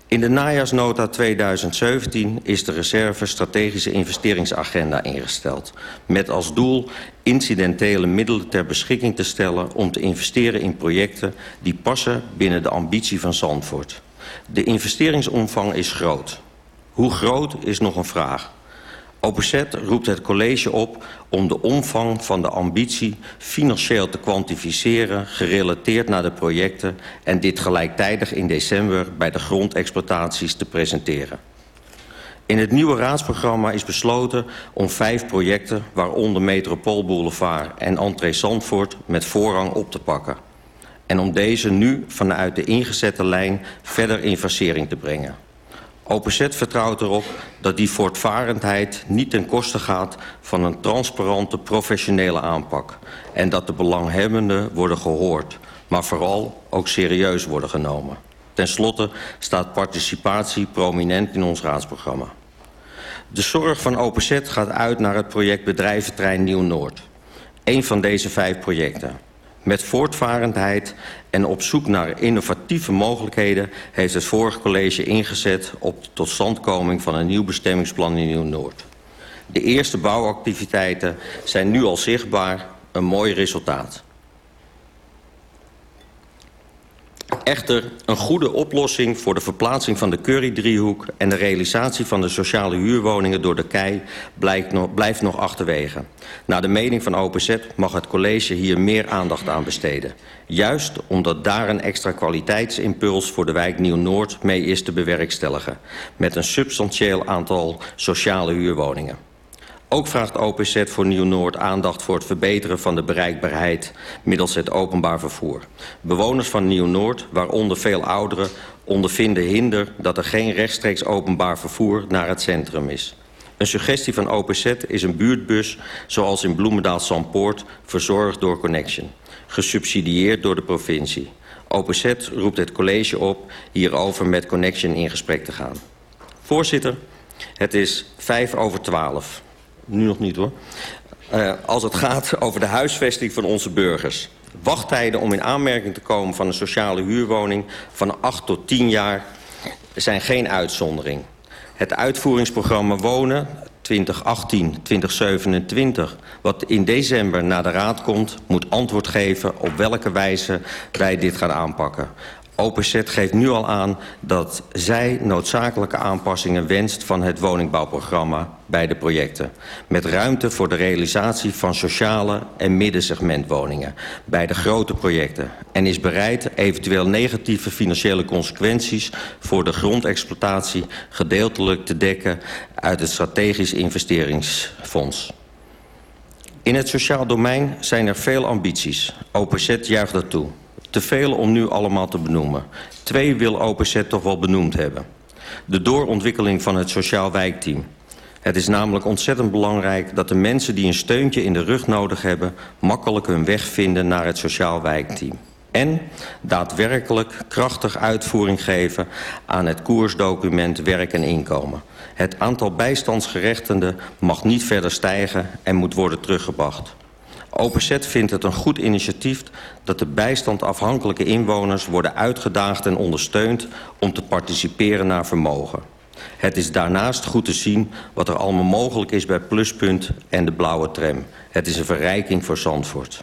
in de najaarsnota 2017 is de reserve strategische investeringsagenda ingesteld. Met als doel incidentele middelen ter beschikking te stellen... om te investeren in projecten die passen binnen de ambitie van Zandvoort. De investeringsomvang is groot. Hoe groot is nog een vraag. OPZ roept het college op om de omvang van de ambitie financieel te kwantificeren... gerelateerd naar de projecten en dit gelijktijdig in december bij de grondexploitaties te presenteren. In het nieuwe raadsprogramma is besloten om vijf projecten... waaronder Metropoolboulevard en Entree Zandvoort met voorrang op te pakken en om deze nu vanuit de ingezette lijn verder in versering te brengen. OPZ vertrouwt erop dat die voortvarendheid niet ten koste gaat van een transparante professionele aanpak en dat de belanghebbenden worden gehoord, maar vooral ook serieus worden genomen. Ten slotte staat participatie prominent in ons raadsprogramma. De zorg van OPZ gaat uit naar het project Bedrijventrein Nieuw-Noord. Een van deze vijf projecten. Met voortvarendheid en op zoek naar innovatieve mogelijkheden... heeft het vorige college ingezet op de totstandkoming van een nieuw bestemmingsplan in Nieuw-Noord. De eerste bouwactiviteiten zijn nu al zichtbaar, een mooi resultaat. Echter, een goede oplossing voor de verplaatsing van de Curry-driehoek... en de realisatie van de sociale huurwoningen door de KEI nog, blijft nog achterwege. Naar de mening van OPZ mag het college hier meer aandacht aan besteden. Juist omdat daar een extra kwaliteitsimpuls voor de wijk Nieuw-Noord mee is te bewerkstelligen... met een substantieel aantal sociale huurwoningen. Ook vraagt OPZ voor Nieuw-Noord aandacht voor het verbeteren van de bereikbaarheid middels het openbaar vervoer. Bewoners van Nieuw-Noord, waaronder veel ouderen, ondervinden hinder dat er geen rechtstreeks openbaar vervoer naar het centrum is. Een suggestie van OPZ is een buurtbus zoals in Bloemendaal-Sampoort verzorgd door Connection, gesubsidieerd door de provincie. OPZ roept het college op hierover met Connection in gesprek te gaan. Voorzitter, het is vijf over twaalf nu nog niet hoor. Uh, als het gaat over de huisvesting van onze burgers. Wachttijden om in aanmerking te komen van een sociale huurwoning van 8 tot 10 jaar zijn geen uitzondering. Het uitvoeringsprogramma Wonen 2018-2027, wat in december naar de Raad komt... moet antwoord geven op welke wijze wij dit gaan aanpakken. OPZ geeft nu al aan dat zij noodzakelijke aanpassingen wenst van het woningbouwprogramma bij de projecten. Met ruimte voor de realisatie van sociale en middensegmentwoningen bij de grote projecten. En is bereid eventueel negatieve financiële consequenties voor de grondexploitatie gedeeltelijk te dekken uit het strategisch investeringsfonds. In het sociaal domein zijn er veel ambities. OPZ juicht dat toe. Te veel om nu allemaal te benoemen. Twee wil OPZ toch wel benoemd hebben. De doorontwikkeling van het sociaal wijkteam. Het is namelijk ontzettend belangrijk dat de mensen die een steuntje in de rug nodig hebben... makkelijk hun weg vinden naar het sociaal wijkteam. En daadwerkelijk krachtig uitvoering geven aan het koersdocument werk en inkomen. Het aantal bijstandsgerechtigden mag niet verder stijgen en moet worden teruggebracht. OPZ vindt het een goed initiatief dat de bijstandafhankelijke inwoners worden uitgedaagd en ondersteund om te participeren naar vermogen. Het is daarnaast goed te zien wat er allemaal mogelijk is bij Pluspunt en de blauwe tram. Het is een verrijking voor Zandvoort.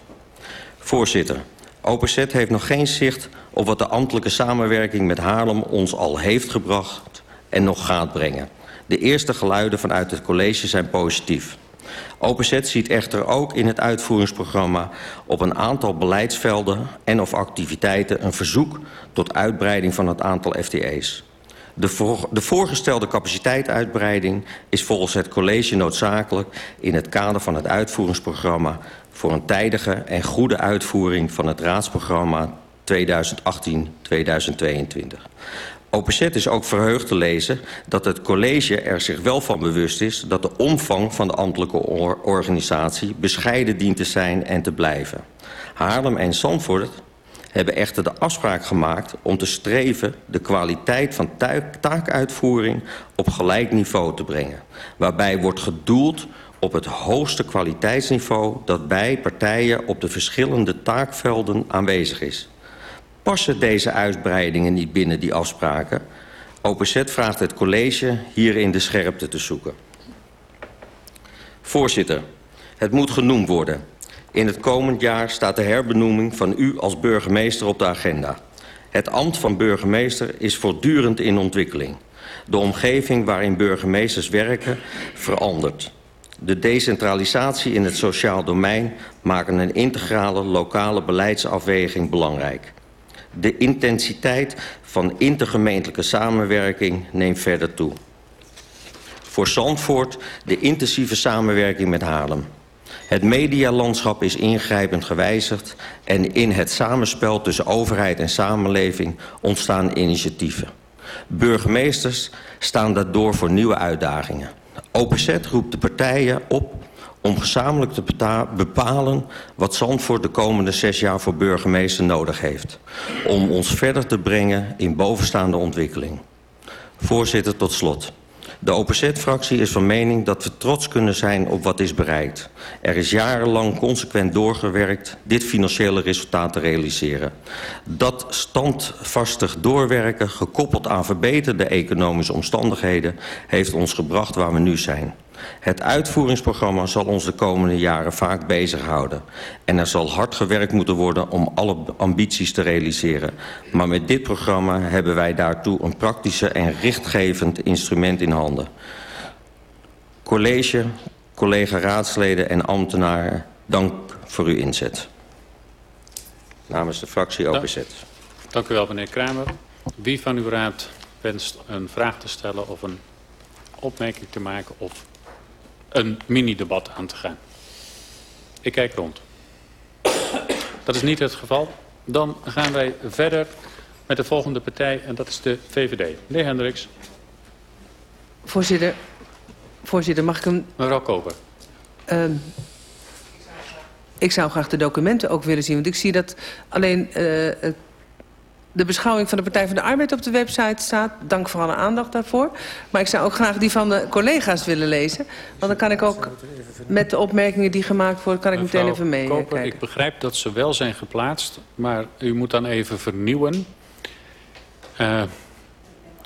Voorzitter, OPZ heeft nog geen zicht op wat de ambtelijke samenwerking met Haarlem ons al heeft gebracht en nog gaat brengen. De eerste geluiden vanuit het college zijn positief. OPZ ziet echter ook in het uitvoeringsprogramma op een aantal beleidsvelden en of activiteiten een verzoek tot uitbreiding van het aantal FTE's. De, de voorgestelde capaciteituitbreiding is volgens het college noodzakelijk in het kader van het uitvoeringsprogramma voor een tijdige en goede uitvoering van het raadsprogramma 2018-2022. OPZ is ook verheugd te lezen dat het college er zich wel van bewust is... dat de omvang van de ambtelijke organisatie bescheiden dient te zijn en te blijven. Haarlem en Zandvoort hebben echter de afspraak gemaakt om te streven de kwaliteit van taakuitvoering op gelijk niveau te brengen. Waarbij wordt gedoeld op het hoogste kwaliteitsniveau dat bij partijen op de verschillende taakvelden aanwezig is. Passen deze uitbreidingen niet binnen die afspraken? OPZ vraagt het college hierin de scherpte te zoeken. Voorzitter, het moet genoemd worden. In het komend jaar staat de herbenoeming van u als burgemeester op de agenda. Het ambt van burgemeester is voortdurend in ontwikkeling. De omgeving waarin burgemeesters werken verandert. De decentralisatie in het sociaal domein maken een integrale lokale beleidsafweging belangrijk. De intensiteit van intergemeentelijke samenwerking neemt verder toe. Voor Zandvoort de intensieve samenwerking met Haarlem. Het medialandschap is ingrijpend gewijzigd en in het samenspel tussen overheid en samenleving ontstaan initiatieven. Burgemeesters staan daardoor voor nieuwe uitdagingen. OPZ roept de partijen op om gezamenlijk te bepalen wat Zandvoort de komende zes jaar voor burgemeester nodig heeft. Om ons verder te brengen in bovenstaande ontwikkeling. Voorzitter, tot slot. De OPZ-fractie is van mening dat we trots kunnen zijn op wat is bereikt. Er is jarenlang consequent doorgewerkt dit financiële resultaat te realiseren. Dat standvastig doorwerken, gekoppeld aan verbeterde economische omstandigheden... heeft ons gebracht waar we nu zijn. Het uitvoeringsprogramma zal ons de komende jaren vaak bezighouden. En er zal hard gewerkt moeten worden om alle ambities te realiseren. Maar met dit programma hebben wij daartoe een praktische en richtgevend instrument in handen. College, collega raadsleden en ambtenaren, dank voor uw inzet. Namens de fractie OPZ. Dank, dank u wel, meneer Kramer. Wie van uw raad wenst een vraag te stellen of een opmerking te maken of een mini-debat aan te gaan. Ik kijk rond. Dat is niet het geval. Dan gaan wij verder met de volgende partij en dat is de VVD. Meneer Hendricks. Voorzitter, voorzitter mag ik hem... Mevrouw Koper. Uh, ik zou graag de documenten ook willen zien. Want ik zie dat alleen uh, de beschouwing van de Partij van de Arbeid op de website staat. Dank voor alle aandacht daarvoor. Maar ik zou ook graag die van de collega's willen lezen. Want dan kan ik ook met de opmerkingen die gemaakt worden... kan ik meteen even meekijken. Ik begrijp dat ze wel zijn geplaatst. Maar u moet dan even vernieuwen. Uh,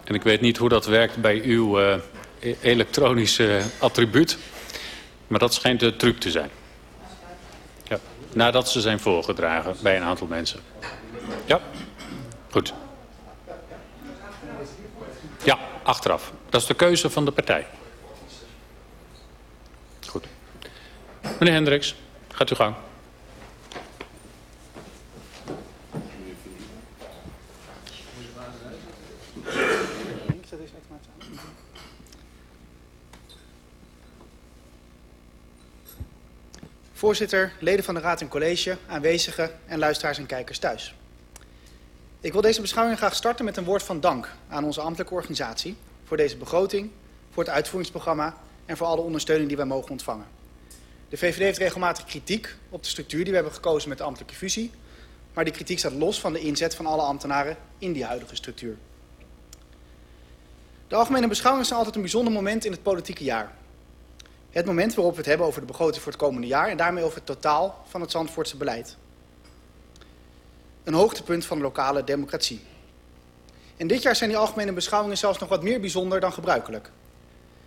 en ik weet niet hoe dat werkt bij uw uh, elektronische attribuut. Maar dat schijnt de truc te zijn. Ja. Nadat ze zijn voorgedragen bij een aantal mensen. Ja. Goed. Ja, achteraf. Dat is de keuze van de partij. Goed. Meneer Hendricks, gaat u gang. Voorzitter, leden van de Raad en College, aanwezigen en luisteraars en kijkers thuis. Ik wil deze beschouwing graag starten met een woord van dank aan onze ambtelijke organisatie voor deze begroting, voor het uitvoeringsprogramma en voor alle ondersteuning die wij mogen ontvangen. De VVD heeft regelmatig kritiek op de structuur die we hebben gekozen met de ambtelijke fusie, maar die kritiek staat los van de inzet van alle ambtenaren in die huidige structuur. De algemene beschouwingen zijn altijd een bijzonder moment in het politieke jaar. Het moment waarop we het hebben over de begroting voor het komende jaar en daarmee over het totaal van het Zandvoortse beleid een hoogtepunt van de lokale democratie. En dit jaar zijn die algemene beschouwingen zelfs nog wat meer bijzonder dan gebruikelijk.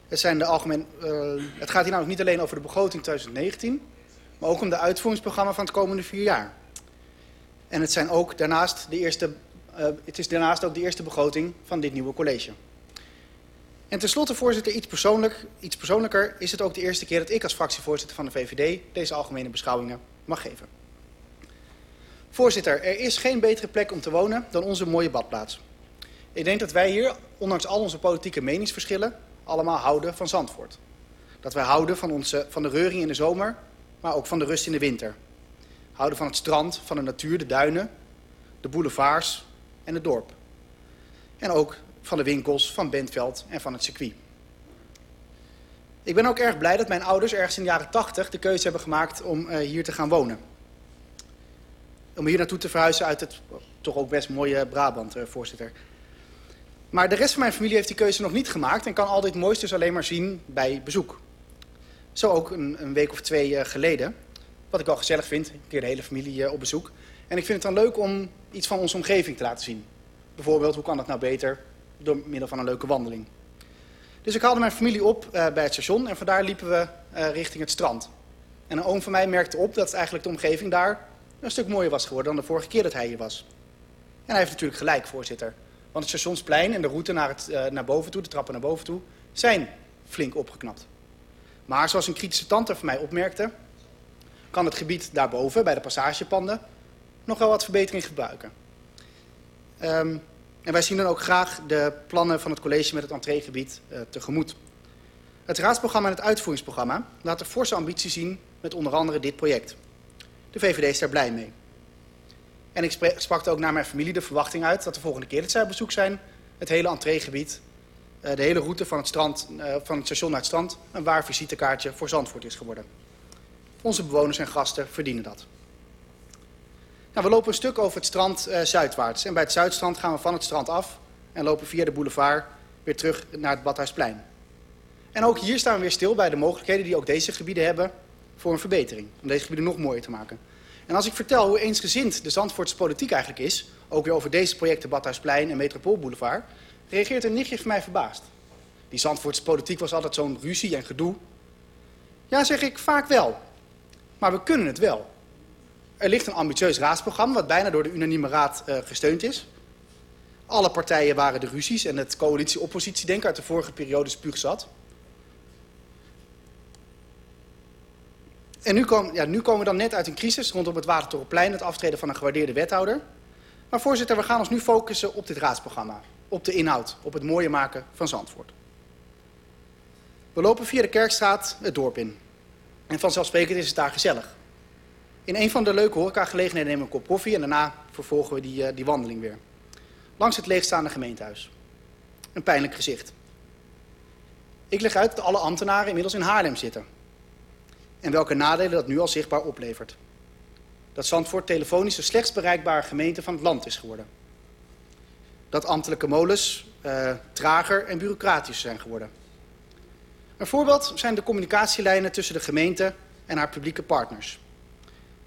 Het, zijn de algemeen, uh, het gaat hier namelijk niet alleen over de begroting 2019, maar ook om de uitvoeringsprogramma van het komende vier jaar. En het, zijn ook daarnaast de eerste, uh, het is daarnaast ook de eerste begroting van dit nieuwe college. En tenslotte, voorzitter, iets, persoonlijk, iets persoonlijker is het ook de eerste keer dat ik als fractievoorzitter van de VVD deze algemene beschouwingen mag geven. Voorzitter, er is geen betere plek om te wonen dan onze mooie badplaats. Ik denk dat wij hier, ondanks al onze politieke meningsverschillen, allemaal houden van Zandvoort. Dat wij houden van, onze, van de reuring in de zomer, maar ook van de rust in de winter. Houden van het strand, van de natuur, de duinen, de boulevards en het dorp. En ook van de winkels, van Bentveld en van het circuit. Ik ben ook erg blij dat mijn ouders ergens in de jaren 80 de keuze hebben gemaakt om uh, hier te gaan wonen. Om hier naartoe te verhuizen uit het toch ook best mooie Brabant, uh, voorzitter. Maar de rest van mijn familie heeft die keuze nog niet gemaakt... en kan al dit moois dus alleen maar zien bij bezoek. Zo ook een, een week of twee uh, geleden. Wat ik wel gezellig vind, een keer de hele familie uh, op bezoek. En ik vind het dan leuk om iets van onze omgeving te laten zien. Bijvoorbeeld, hoe kan dat nou beter? Door middel van een leuke wandeling. Dus ik haalde mijn familie op bij het station en vandaar liepen we richting het strand. En een oom van mij merkte op dat eigenlijk de omgeving daar een stuk mooier was geworden dan de vorige keer dat hij hier was. En hij heeft natuurlijk gelijk, voorzitter. Want het stationsplein en de route naar, het, uh, naar boven toe, de trappen naar boven toe, zijn flink opgeknapt. Maar zoals een kritische tante van mij opmerkte, kan het gebied daarboven, bij de passagepanden, nog wel wat verbetering gebruiken. Um, en wij zien dan ook graag de plannen van het college met het entreegebied uh, tegemoet. Het raadsprogramma en het uitvoeringsprogramma laten forse ambitie zien met onder andere dit project. De VVD is daar blij mee. En ik sprak ook naar mijn familie de verwachting uit dat de volgende keer dat zij op bezoek zijn, het hele entreegebied, uh, de hele route van het, strand, uh, van het station naar het strand, een waar visitekaartje voor Zandvoort is geworden. Onze bewoners en gasten verdienen dat. Nou, we lopen een stuk over het strand uh, zuidwaarts. En bij het Zuidstrand gaan we van het strand af en lopen via de boulevard weer terug naar het Badhuisplein. En ook hier staan we weer stil bij de mogelijkheden die ook deze gebieden hebben voor een verbetering. Om deze gebieden nog mooier te maken. En als ik vertel hoe eensgezind de Zandvoortse politiek eigenlijk is, ook weer over deze projecten Badhuisplein en Metropoolboulevard, reageert een nichtje van mij verbaasd. Die Zandvoortse politiek was altijd zo'n ruzie en gedoe. Ja, zeg ik, vaak wel. Maar we kunnen het wel. Er ligt een ambitieus raadsprogramma wat bijna door de unanieme raad uh, gesteund is. Alle partijen waren de ruzies en het coalitie-oppositiedenken uit de vorige periode spuug zat. En nu, kom, ja, nu komen we dan net uit een crisis rondom het Watertorenplein, het aftreden van een gewaardeerde wethouder. Maar voorzitter, we gaan ons nu focussen op dit raadsprogramma, op de inhoud, op het mooie maken van Zandvoort. We lopen via de Kerkstraat het dorp in. En vanzelfsprekend is het daar gezellig. In een van de leuke horecagelegenheden nemen we een kop koffie en daarna vervolgen we die, uh, die wandeling weer. Langs het leegstaande gemeentehuis. Een pijnlijk gezicht. Ik leg uit dat alle ambtenaren inmiddels in Haarlem zitten. En welke nadelen dat nu al zichtbaar oplevert. Dat Zandvoort telefonisch de slechtst bereikbare gemeente van het land is geworden. Dat ambtelijke molens uh, trager en bureaucratisch zijn geworden. Een voorbeeld zijn de communicatielijnen tussen de gemeente en haar publieke partners.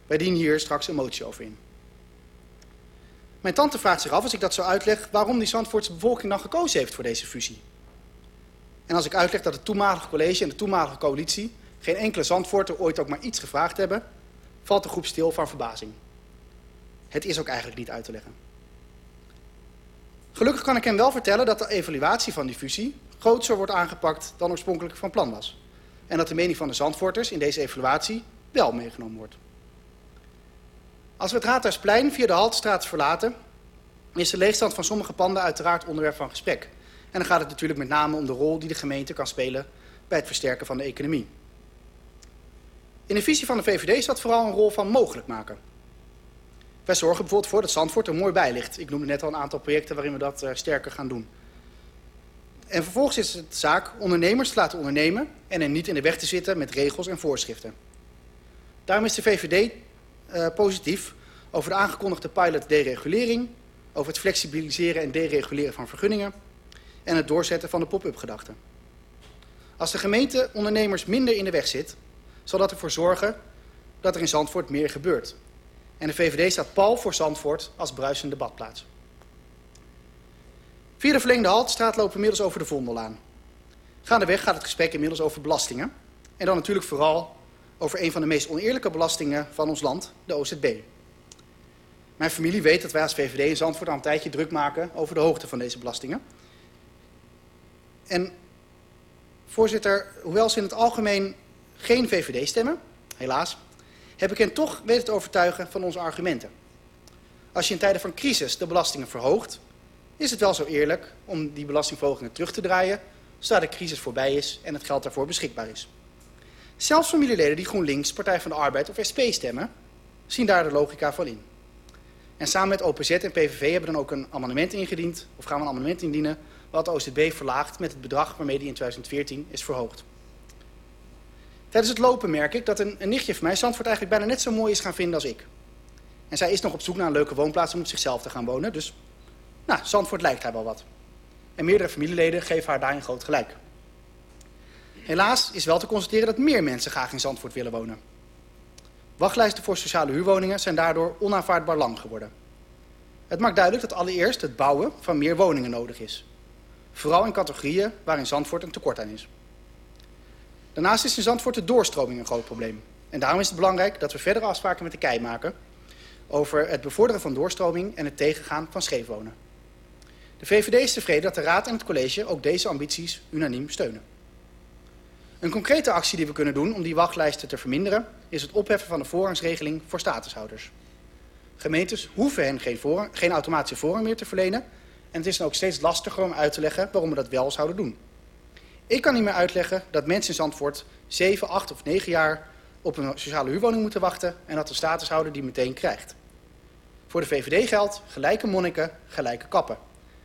Wij dienen hier straks een motie over in. Mijn tante vraagt zich af, als ik dat zo uitleg, waarom die Zandvoortse bevolking dan gekozen heeft voor deze fusie. En als ik uitleg dat het toenmalige college en de toenmalige coalitie geen enkele Zandvoorter ooit ook maar iets gevraagd hebben, valt de groep stil van verbazing. Het is ook eigenlijk niet uit te leggen. Gelukkig kan ik hem wel vertellen dat de evaluatie van die fusie grootser wordt aangepakt dan oorspronkelijk van plan was. En dat de mening van de Zandvoorters in deze evaluatie wel meegenomen wordt. Als we het Raadhuisplein via de Haltestraat verlaten, is de leegstand van sommige panden uiteraard onderwerp van gesprek. En dan gaat het natuurlijk met name om de rol die de gemeente kan spelen bij het versterken van de economie. In de visie van de VVD dat vooral een rol van mogelijk maken. Wij zorgen bijvoorbeeld voor dat Zandvoort er mooi bij ligt. Ik noemde net al een aantal projecten waarin we dat uh, sterker gaan doen. En vervolgens is het zaak ondernemers te laten ondernemen en hen niet in de weg te zitten met regels en voorschriften. Daarom is de VVD uh, positief over de aangekondigde pilot deregulering, over het flexibiliseren en dereguleren van vergunningen en het doorzetten van de pop-up gedachte. Als de gemeente ondernemers minder in de weg zit, zal dat ervoor zorgen dat er in Zandvoort meer gebeurt. En de VVD staat pal voor Zandvoort als bruisende badplaats. Via de verlengde Haltestraat lopen inmiddels over de Vondelaan. Gaandeweg gaat het gesprek inmiddels over belastingen. En dan natuurlijk vooral over een van de meest oneerlijke belastingen van ons land, de OZB. Mijn familie weet dat wij als VVD in Zandvoort al een tijdje druk maken over de hoogte van deze belastingen. En voorzitter, hoewel ze in het algemeen geen VVD stemmen, helaas, heb ik hen toch weten te overtuigen van onze argumenten. Als je in tijden van crisis de belastingen verhoogt, is het wel zo eerlijk om die belastingverhogingen terug te draaien, zodra de crisis voorbij is en het geld daarvoor beschikbaar is. Zelfs familieleden die GroenLinks, Partij van de Arbeid of SP stemmen, zien daar de logica van in. En samen met OPZ en PVV hebben we dan ook een amendement ingediend, of gaan we een amendement indienen, wat de OZB verlaagt met het bedrag waarmee die in 2014 is verhoogd. Tijdens het lopen merk ik dat een, een nichtje van mij Zandvoort eigenlijk bijna net zo mooi is gaan vinden als ik. En zij is nog op zoek naar een leuke woonplaats om op zichzelf te gaan wonen. Dus, nou, Zandvoort lijkt haar wel wat. En meerdere familieleden geven haar daarin groot gelijk. Helaas is wel te constateren dat meer mensen graag in Zandvoort willen wonen. Wachtlijsten voor sociale huurwoningen zijn daardoor onaanvaardbaar lang geworden. Het maakt duidelijk dat allereerst het bouwen van meer woningen nodig is. Vooral in categorieën waarin Zandvoort een tekort aan is. Daarnaast is in Zandvoort de doorstroming een groot probleem. En daarom is het belangrijk dat we verdere afspraken met de KEI maken... over het bevorderen van doorstroming en het tegengaan van scheefwonen. De VVD is tevreden dat de Raad en het college ook deze ambities unaniem steunen. Een concrete actie die we kunnen doen om die wachtlijsten te verminderen... is het opheffen van de voorrangsregeling voor statushouders. Gemeentes hoeven hen geen, geen automatische voorrang meer te verlenen... en het is dan ook steeds lastiger om uit te leggen waarom we dat wel zouden doen. Ik kan niet meer uitleggen dat mensen in Zandvoort 7, 8 of 9 jaar op een sociale huurwoning moeten wachten... en dat de statushouder die meteen krijgt. Voor de VVD geldt gelijke monniken, gelijke kappen.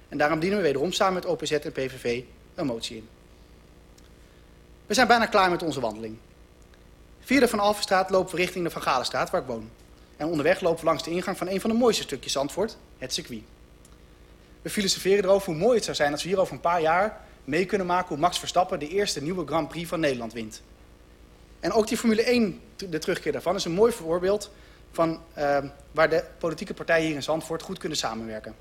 En daarom dienen we wederom samen met OPZ en PVV een motie in. We zijn bijna klaar met onze wandeling. Vierde van Alphenstraat lopen we richting de Van Galenstraat, waar ik woon. En onderweg lopen we langs de ingang van een van de mooiste stukjes Zandvoort, het circuit. We filosoferen erover hoe mooi het zou zijn als we hier over een paar jaar mee kunnen maken hoe Max Verstappen de eerste nieuwe Grand Prix van Nederland wint. En ook die Formule 1, de terugkeer daarvan, is een mooi voorbeeld van uh, waar de politieke partijen hier in Zandvoort goed kunnen samenwerken.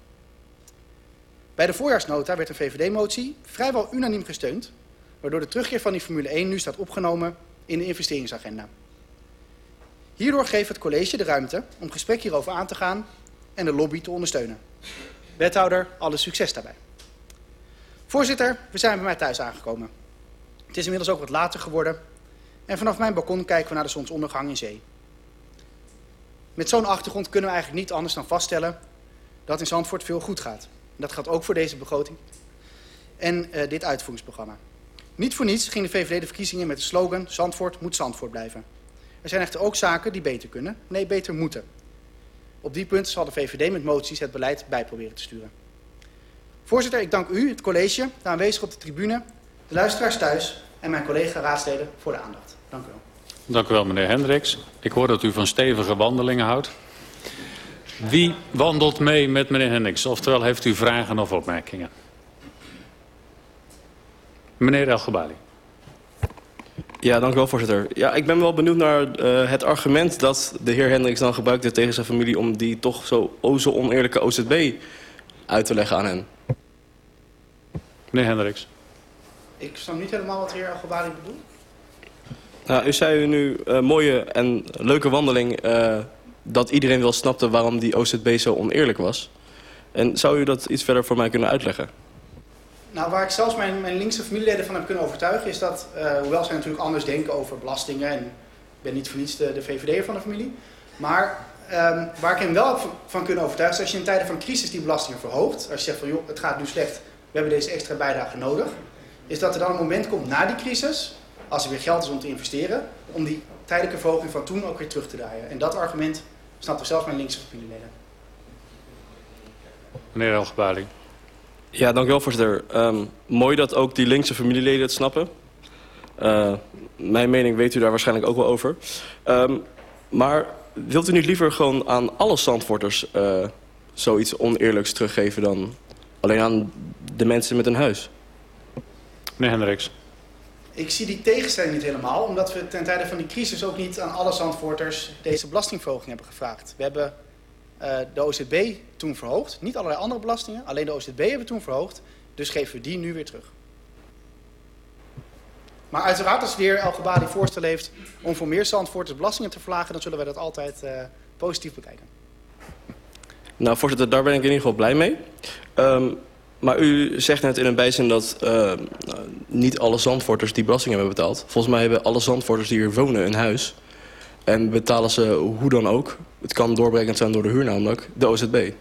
Bij de voorjaarsnota werd een VVD-motie vrijwel unaniem gesteund, waardoor de terugkeer van die Formule 1 nu staat opgenomen in de investeringsagenda. Hierdoor geeft het college de ruimte om gesprek hierover aan te gaan en de lobby te ondersteunen. Wethouder, alle succes daarbij. Voorzitter, we zijn bij mij thuis aangekomen. Het is inmiddels ook wat later geworden en vanaf mijn balkon kijken we naar de zonsondergang in zee. Met zo'n achtergrond kunnen we eigenlijk niet anders dan vaststellen dat in Zandvoort veel goed gaat. Dat gaat ook voor deze begroting en uh, dit uitvoeringsprogramma. Niet voor niets ging de VVD de verkiezingen met de slogan Zandvoort moet Zandvoort blijven. Er zijn echter ook zaken die beter kunnen, nee beter moeten. Op die punten zal de VVD met moties het beleid bij proberen te sturen. Voorzitter, ik dank u, het college, de aanwezigen op de tribune, de luisteraars thuis en mijn collega-raadsleden voor de aandacht. Dank u wel. Dank u wel, meneer Hendricks. Ik hoor dat u van stevige wandelingen houdt. Wie wandelt mee met meneer Hendricks? Oftewel, heeft u vragen of opmerkingen? Meneer El Gebali. Ja, dank u wel, voorzitter. Ja, ik ben wel benieuwd naar uh, het argument dat de heer Hendricks dan gebruikte tegen zijn familie... om die toch zo, o zo oneerlijke OZB uit te leggen aan hen. Meneer Hendricks. Ik snap niet helemaal wat de heer El Gebali bedoelt. Nou, u zei nu uh, mooie en leuke wandeling... Uh, dat iedereen wel snapte waarom die OZB zo oneerlijk was. En zou u dat iets verder voor mij kunnen uitleggen? Nou, waar ik zelfs mijn, mijn linkse familieleden van heb kunnen overtuigen... is dat, uh, hoewel zij natuurlijk anders denken over belastingen... en ik ben niet voor niets de, de VVD'er van de familie... maar um, waar ik hen wel heb van kunnen overtuigen... is als je in tijden van crisis die belastingen verhoogt... als je zegt van joh, het gaat nu slecht, we hebben deze extra bijdrage nodig... is dat er dan een moment komt na die crisis... als er weer geld is om te investeren... om die tijdelijke verhoging van toen ook weer terug te draaien. En dat argument snapte zelfs mijn linkse familieleden. Meneer Elgebali. Ja, dank u wel, voorzitter. Um, mooi dat ook die linkse familieleden het snappen. Uh, mijn mening weet u daar waarschijnlijk ook wel over. Um, maar wilt u niet liever gewoon aan alle Zandvoorters uh, zoiets oneerlijks teruggeven... dan alleen aan de mensen met een huis? Meneer Hendricks. Ik zie die tegenstelling niet helemaal, omdat we ten tijde van die crisis ook niet aan alle Zandvoorters deze belastingverhoging hebben gevraagd. We hebben uh, de OZB toen verhoogd, niet allerlei andere belastingen, alleen de OZB hebben we toen verhoogd, dus geven we die nu weer terug. Maar uiteraard als de heer El Gebali voorstel heeft om voor meer Zandvoorters belastingen te verlagen, dan zullen wij dat altijd uh, positief bekijken. Nou voorzitter, daar ben ik in ieder geval blij mee. Um, maar u zegt net in een bijzin dat uh, niet alle Zandvoorters die belasting hebben betaald. Volgens mij hebben alle Zandvoorters die hier wonen een huis. En betalen ze hoe dan ook, het kan doorbrekend zijn door de huur namelijk, de OZB.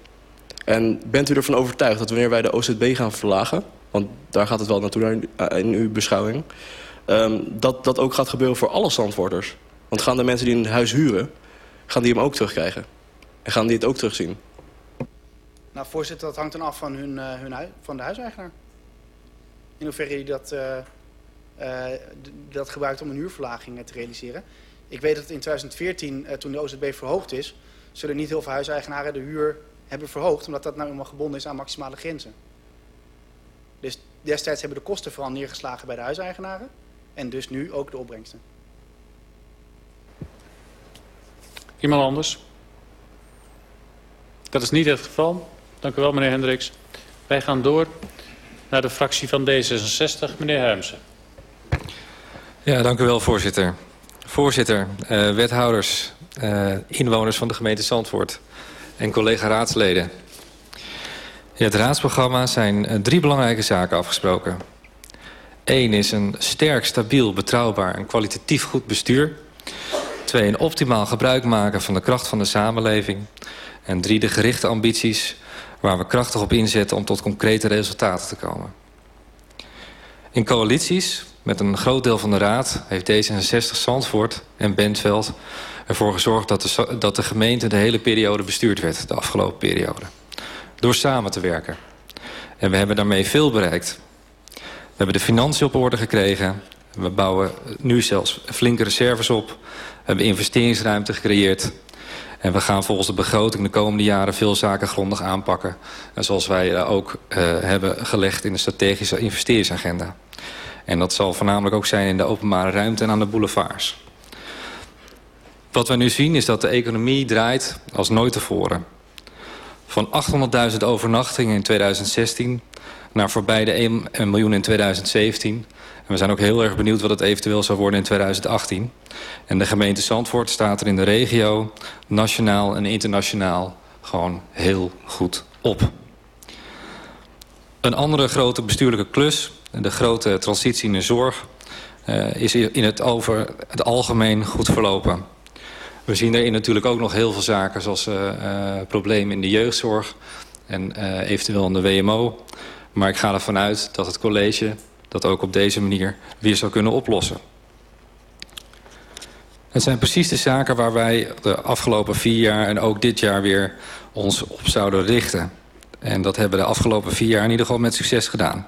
En bent u ervan overtuigd dat wanneer wij de OZB gaan verlagen... want daar gaat het wel naartoe in uw beschouwing... Um, dat dat ook gaat gebeuren voor alle Zandvoorters? Want gaan de mensen die een huis huren, gaan die hem ook terugkrijgen? En gaan die het ook terugzien? Nou, voorzitter, dat hangt dan af van, hun, uh, hun van de huiseigenaar. In hoeverre hij dat, uh, uh, dat gebruikt om een huurverlaging te realiseren. Ik weet dat in 2014, toen de OZB verhoogd is... zullen niet heel veel huiseigenaren de huur hebben verhoogd... omdat dat nou eenmaal gebonden is aan maximale grenzen. Dus destijds hebben de kosten vooral neergeslagen bij de huiseigenaren... en dus nu ook de opbrengsten. Iemand anders? Dat is niet het geval. Dank u wel, meneer Hendricks. Wij gaan door naar de fractie van D66, meneer Hermsen. Ja, dank u wel, voorzitter. Voorzitter, uh, wethouders, uh, inwoners van de gemeente Zandvoort en collega-raadsleden. In het raadsprogramma zijn uh, drie belangrijke zaken afgesproken. Eén is een sterk, stabiel, betrouwbaar en kwalitatief goed bestuur. Twee, een optimaal gebruik maken van de kracht van de samenleving. En drie, de gerichte ambities waar we krachtig op inzetten om tot concrete resultaten te komen. In coalities met een groot deel van de raad heeft D66 Zandvoort en Bentveld ervoor gezorgd dat de, dat de gemeente de hele periode bestuurd werd, de afgelopen periode. Door samen te werken. En we hebben daarmee veel bereikt. We hebben de financiën op orde gekregen. We bouwen nu zelfs flinke reserves op. We hebben investeringsruimte gecreëerd. En we gaan volgens de begroting de komende jaren veel zaken grondig aanpakken. En zoals wij ook uh, hebben gelegd in de strategische investeringsagenda. En dat zal voornamelijk ook zijn in de openbare ruimte en aan de boulevards. Wat we nu zien is dat de economie draait als nooit tevoren. Van 800.000 overnachtingen in 2016 naar voorbij de 1 miljoen in 2017. We zijn ook heel erg benieuwd wat het eventueel zou worden in 2018. En de gemeente Zandvoort staat er in de regio, nationaal en internationaal, gewoon heel goed op. Een andere grote bestuurlijke klus, de grote transitie in de zorg, uh, is in het over het algemeen goed verlopen. We zien daarin natuurlijk ook nog heel veel zaken zoals uh, uh, problemen in de jeugdzorg en eventueel in de WMO. Maar ik ga ervan uit dat het college dat ook op deze manier weer zou kunnen oplossen. Het zijn precies de zaken waar wij de afgelopen vier jaar en ook dit jaar weer ons op zouden richten. En dat hebben we de afgelopen vier jaar in ieder geval met succes gedaan.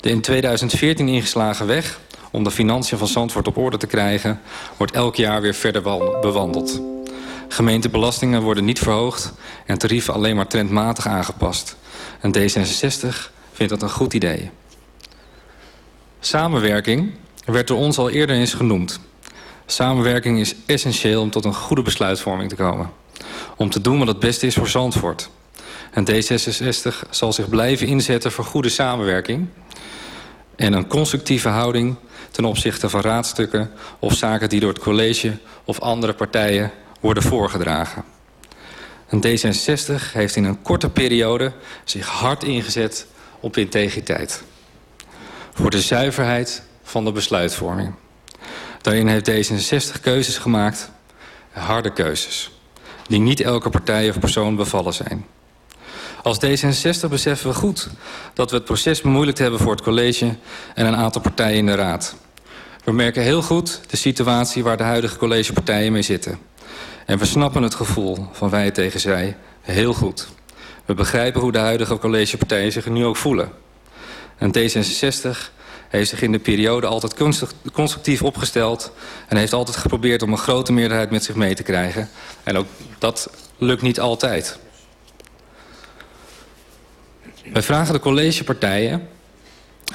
De in 2014 ingeslagen weg om de financiën van Zandvoort op orde te krijgen... wordt elk jaar weer verder bewandeld. Gemeentebelastingen worden niet verhoogd en tarieven alleen maar trendmatig aangepast. En D66 vindt dat een goed idee. Samenwerking werd door ons al eerder eens genoemd. Samenwerking is essentieel om tot een goede besluitvorming te komen. Om te doen wat het beste is voor Zandvoort. En D66 zal zich blijven inzetten voor goede samenwerking... en een constructieve houding ten opzichte van raadstukken... of zaken die door het college of andere partijen worden voorgedragen. En D66 heeft in een korte periode zich hard ingezet op integriteit. Voor de zuiverheid van de besluitvorming. Daarin heeft D66 keuzes gemaakt, harde keuzes... die niet elke partij of persoon bevallen zijn. Als D66 beseffen we goed dat we het proces bemoeilijkt hebben voor het college... en een aantal partijen in de raad. We merken heel goed de situatie waar de huidige collegepartijen mee zitten. En we snappen het gevoel van wij tegen zij heel goed. We begrijpen hoe de huidige collegepartijen zich nu ook voelen. En D66 heeft zich in de periode altijd constructief opgesteld... en heeft altijd geprobeerd om een grote meerderheid met zich mee te krijgen. En ook dat lukt niet altijd. Wij vragen de collegepartijen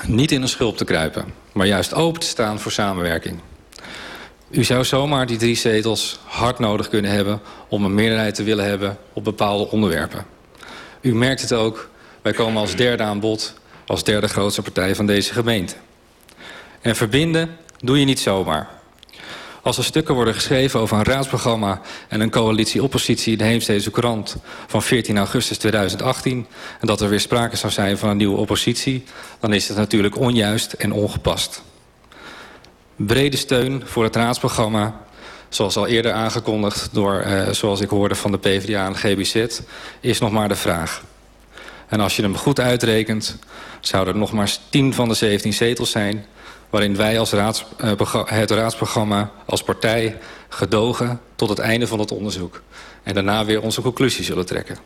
niet in een schulp te kruipen... maar juist open te staan voor samenwerking. U zou zomaar die drie zetels hard nodig kunnen hebben... om een meerderheid te willen hebben op bepaalde onderwerpen. U merkt het ook, wij komen als derde aan bod... als derde grootste partij van deze gemeente. En verbinden doe je niet zomaar. Als er stukken worden geschreven over een raadsprogramma... en een coalitie-oppositie in de Heemstedse krant van 14 augustus 2018... en dat er weer sprake zou zijn van een nieuwe oppositie... dan is het natuurlijk onjuist en ongepast. Brede steun voor het raadsprogramma... zoals al eerder aangekondigd door, eh, zoals ik hoorde van de PvdA en GBZ... is nog maar de vraag. En als je hem goed uitrekent... zouden er nog maar 10 van de 17 zetels zijn waarin wij als raads, uh, het raadsprogramma als partij gedogen tot het einde van het onderzoek. En daarna weer onze conclusie zullen trekken.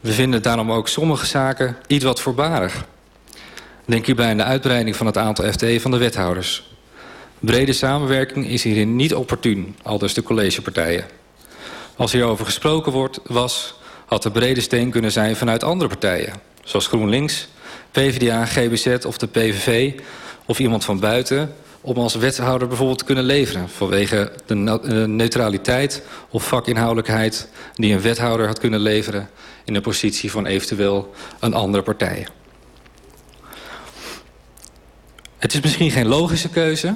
We vinden daarom ook sommige zaken iets wat voorbarig. Denk hierbij aan de uitbreiding van het aantal FTE van de wethouders. Brede samenwerking is hierin niet opportun, aldus de collegepartijen. Als hierover gesproken wordt, was, had er brede steen kunnen zijn vanuit andere partijen. Zoals GroenLinks, PvdA, GBZ of de PVV of iemand van buiten om als wethouder bijvoorbeeld te kunnen leveren... vanwege de neutraliteit of vakinhoudelijkheid die een wethouder had kunnen leveren... in de positie van eventueel een andere partij. Het is misschien geen logische keuze...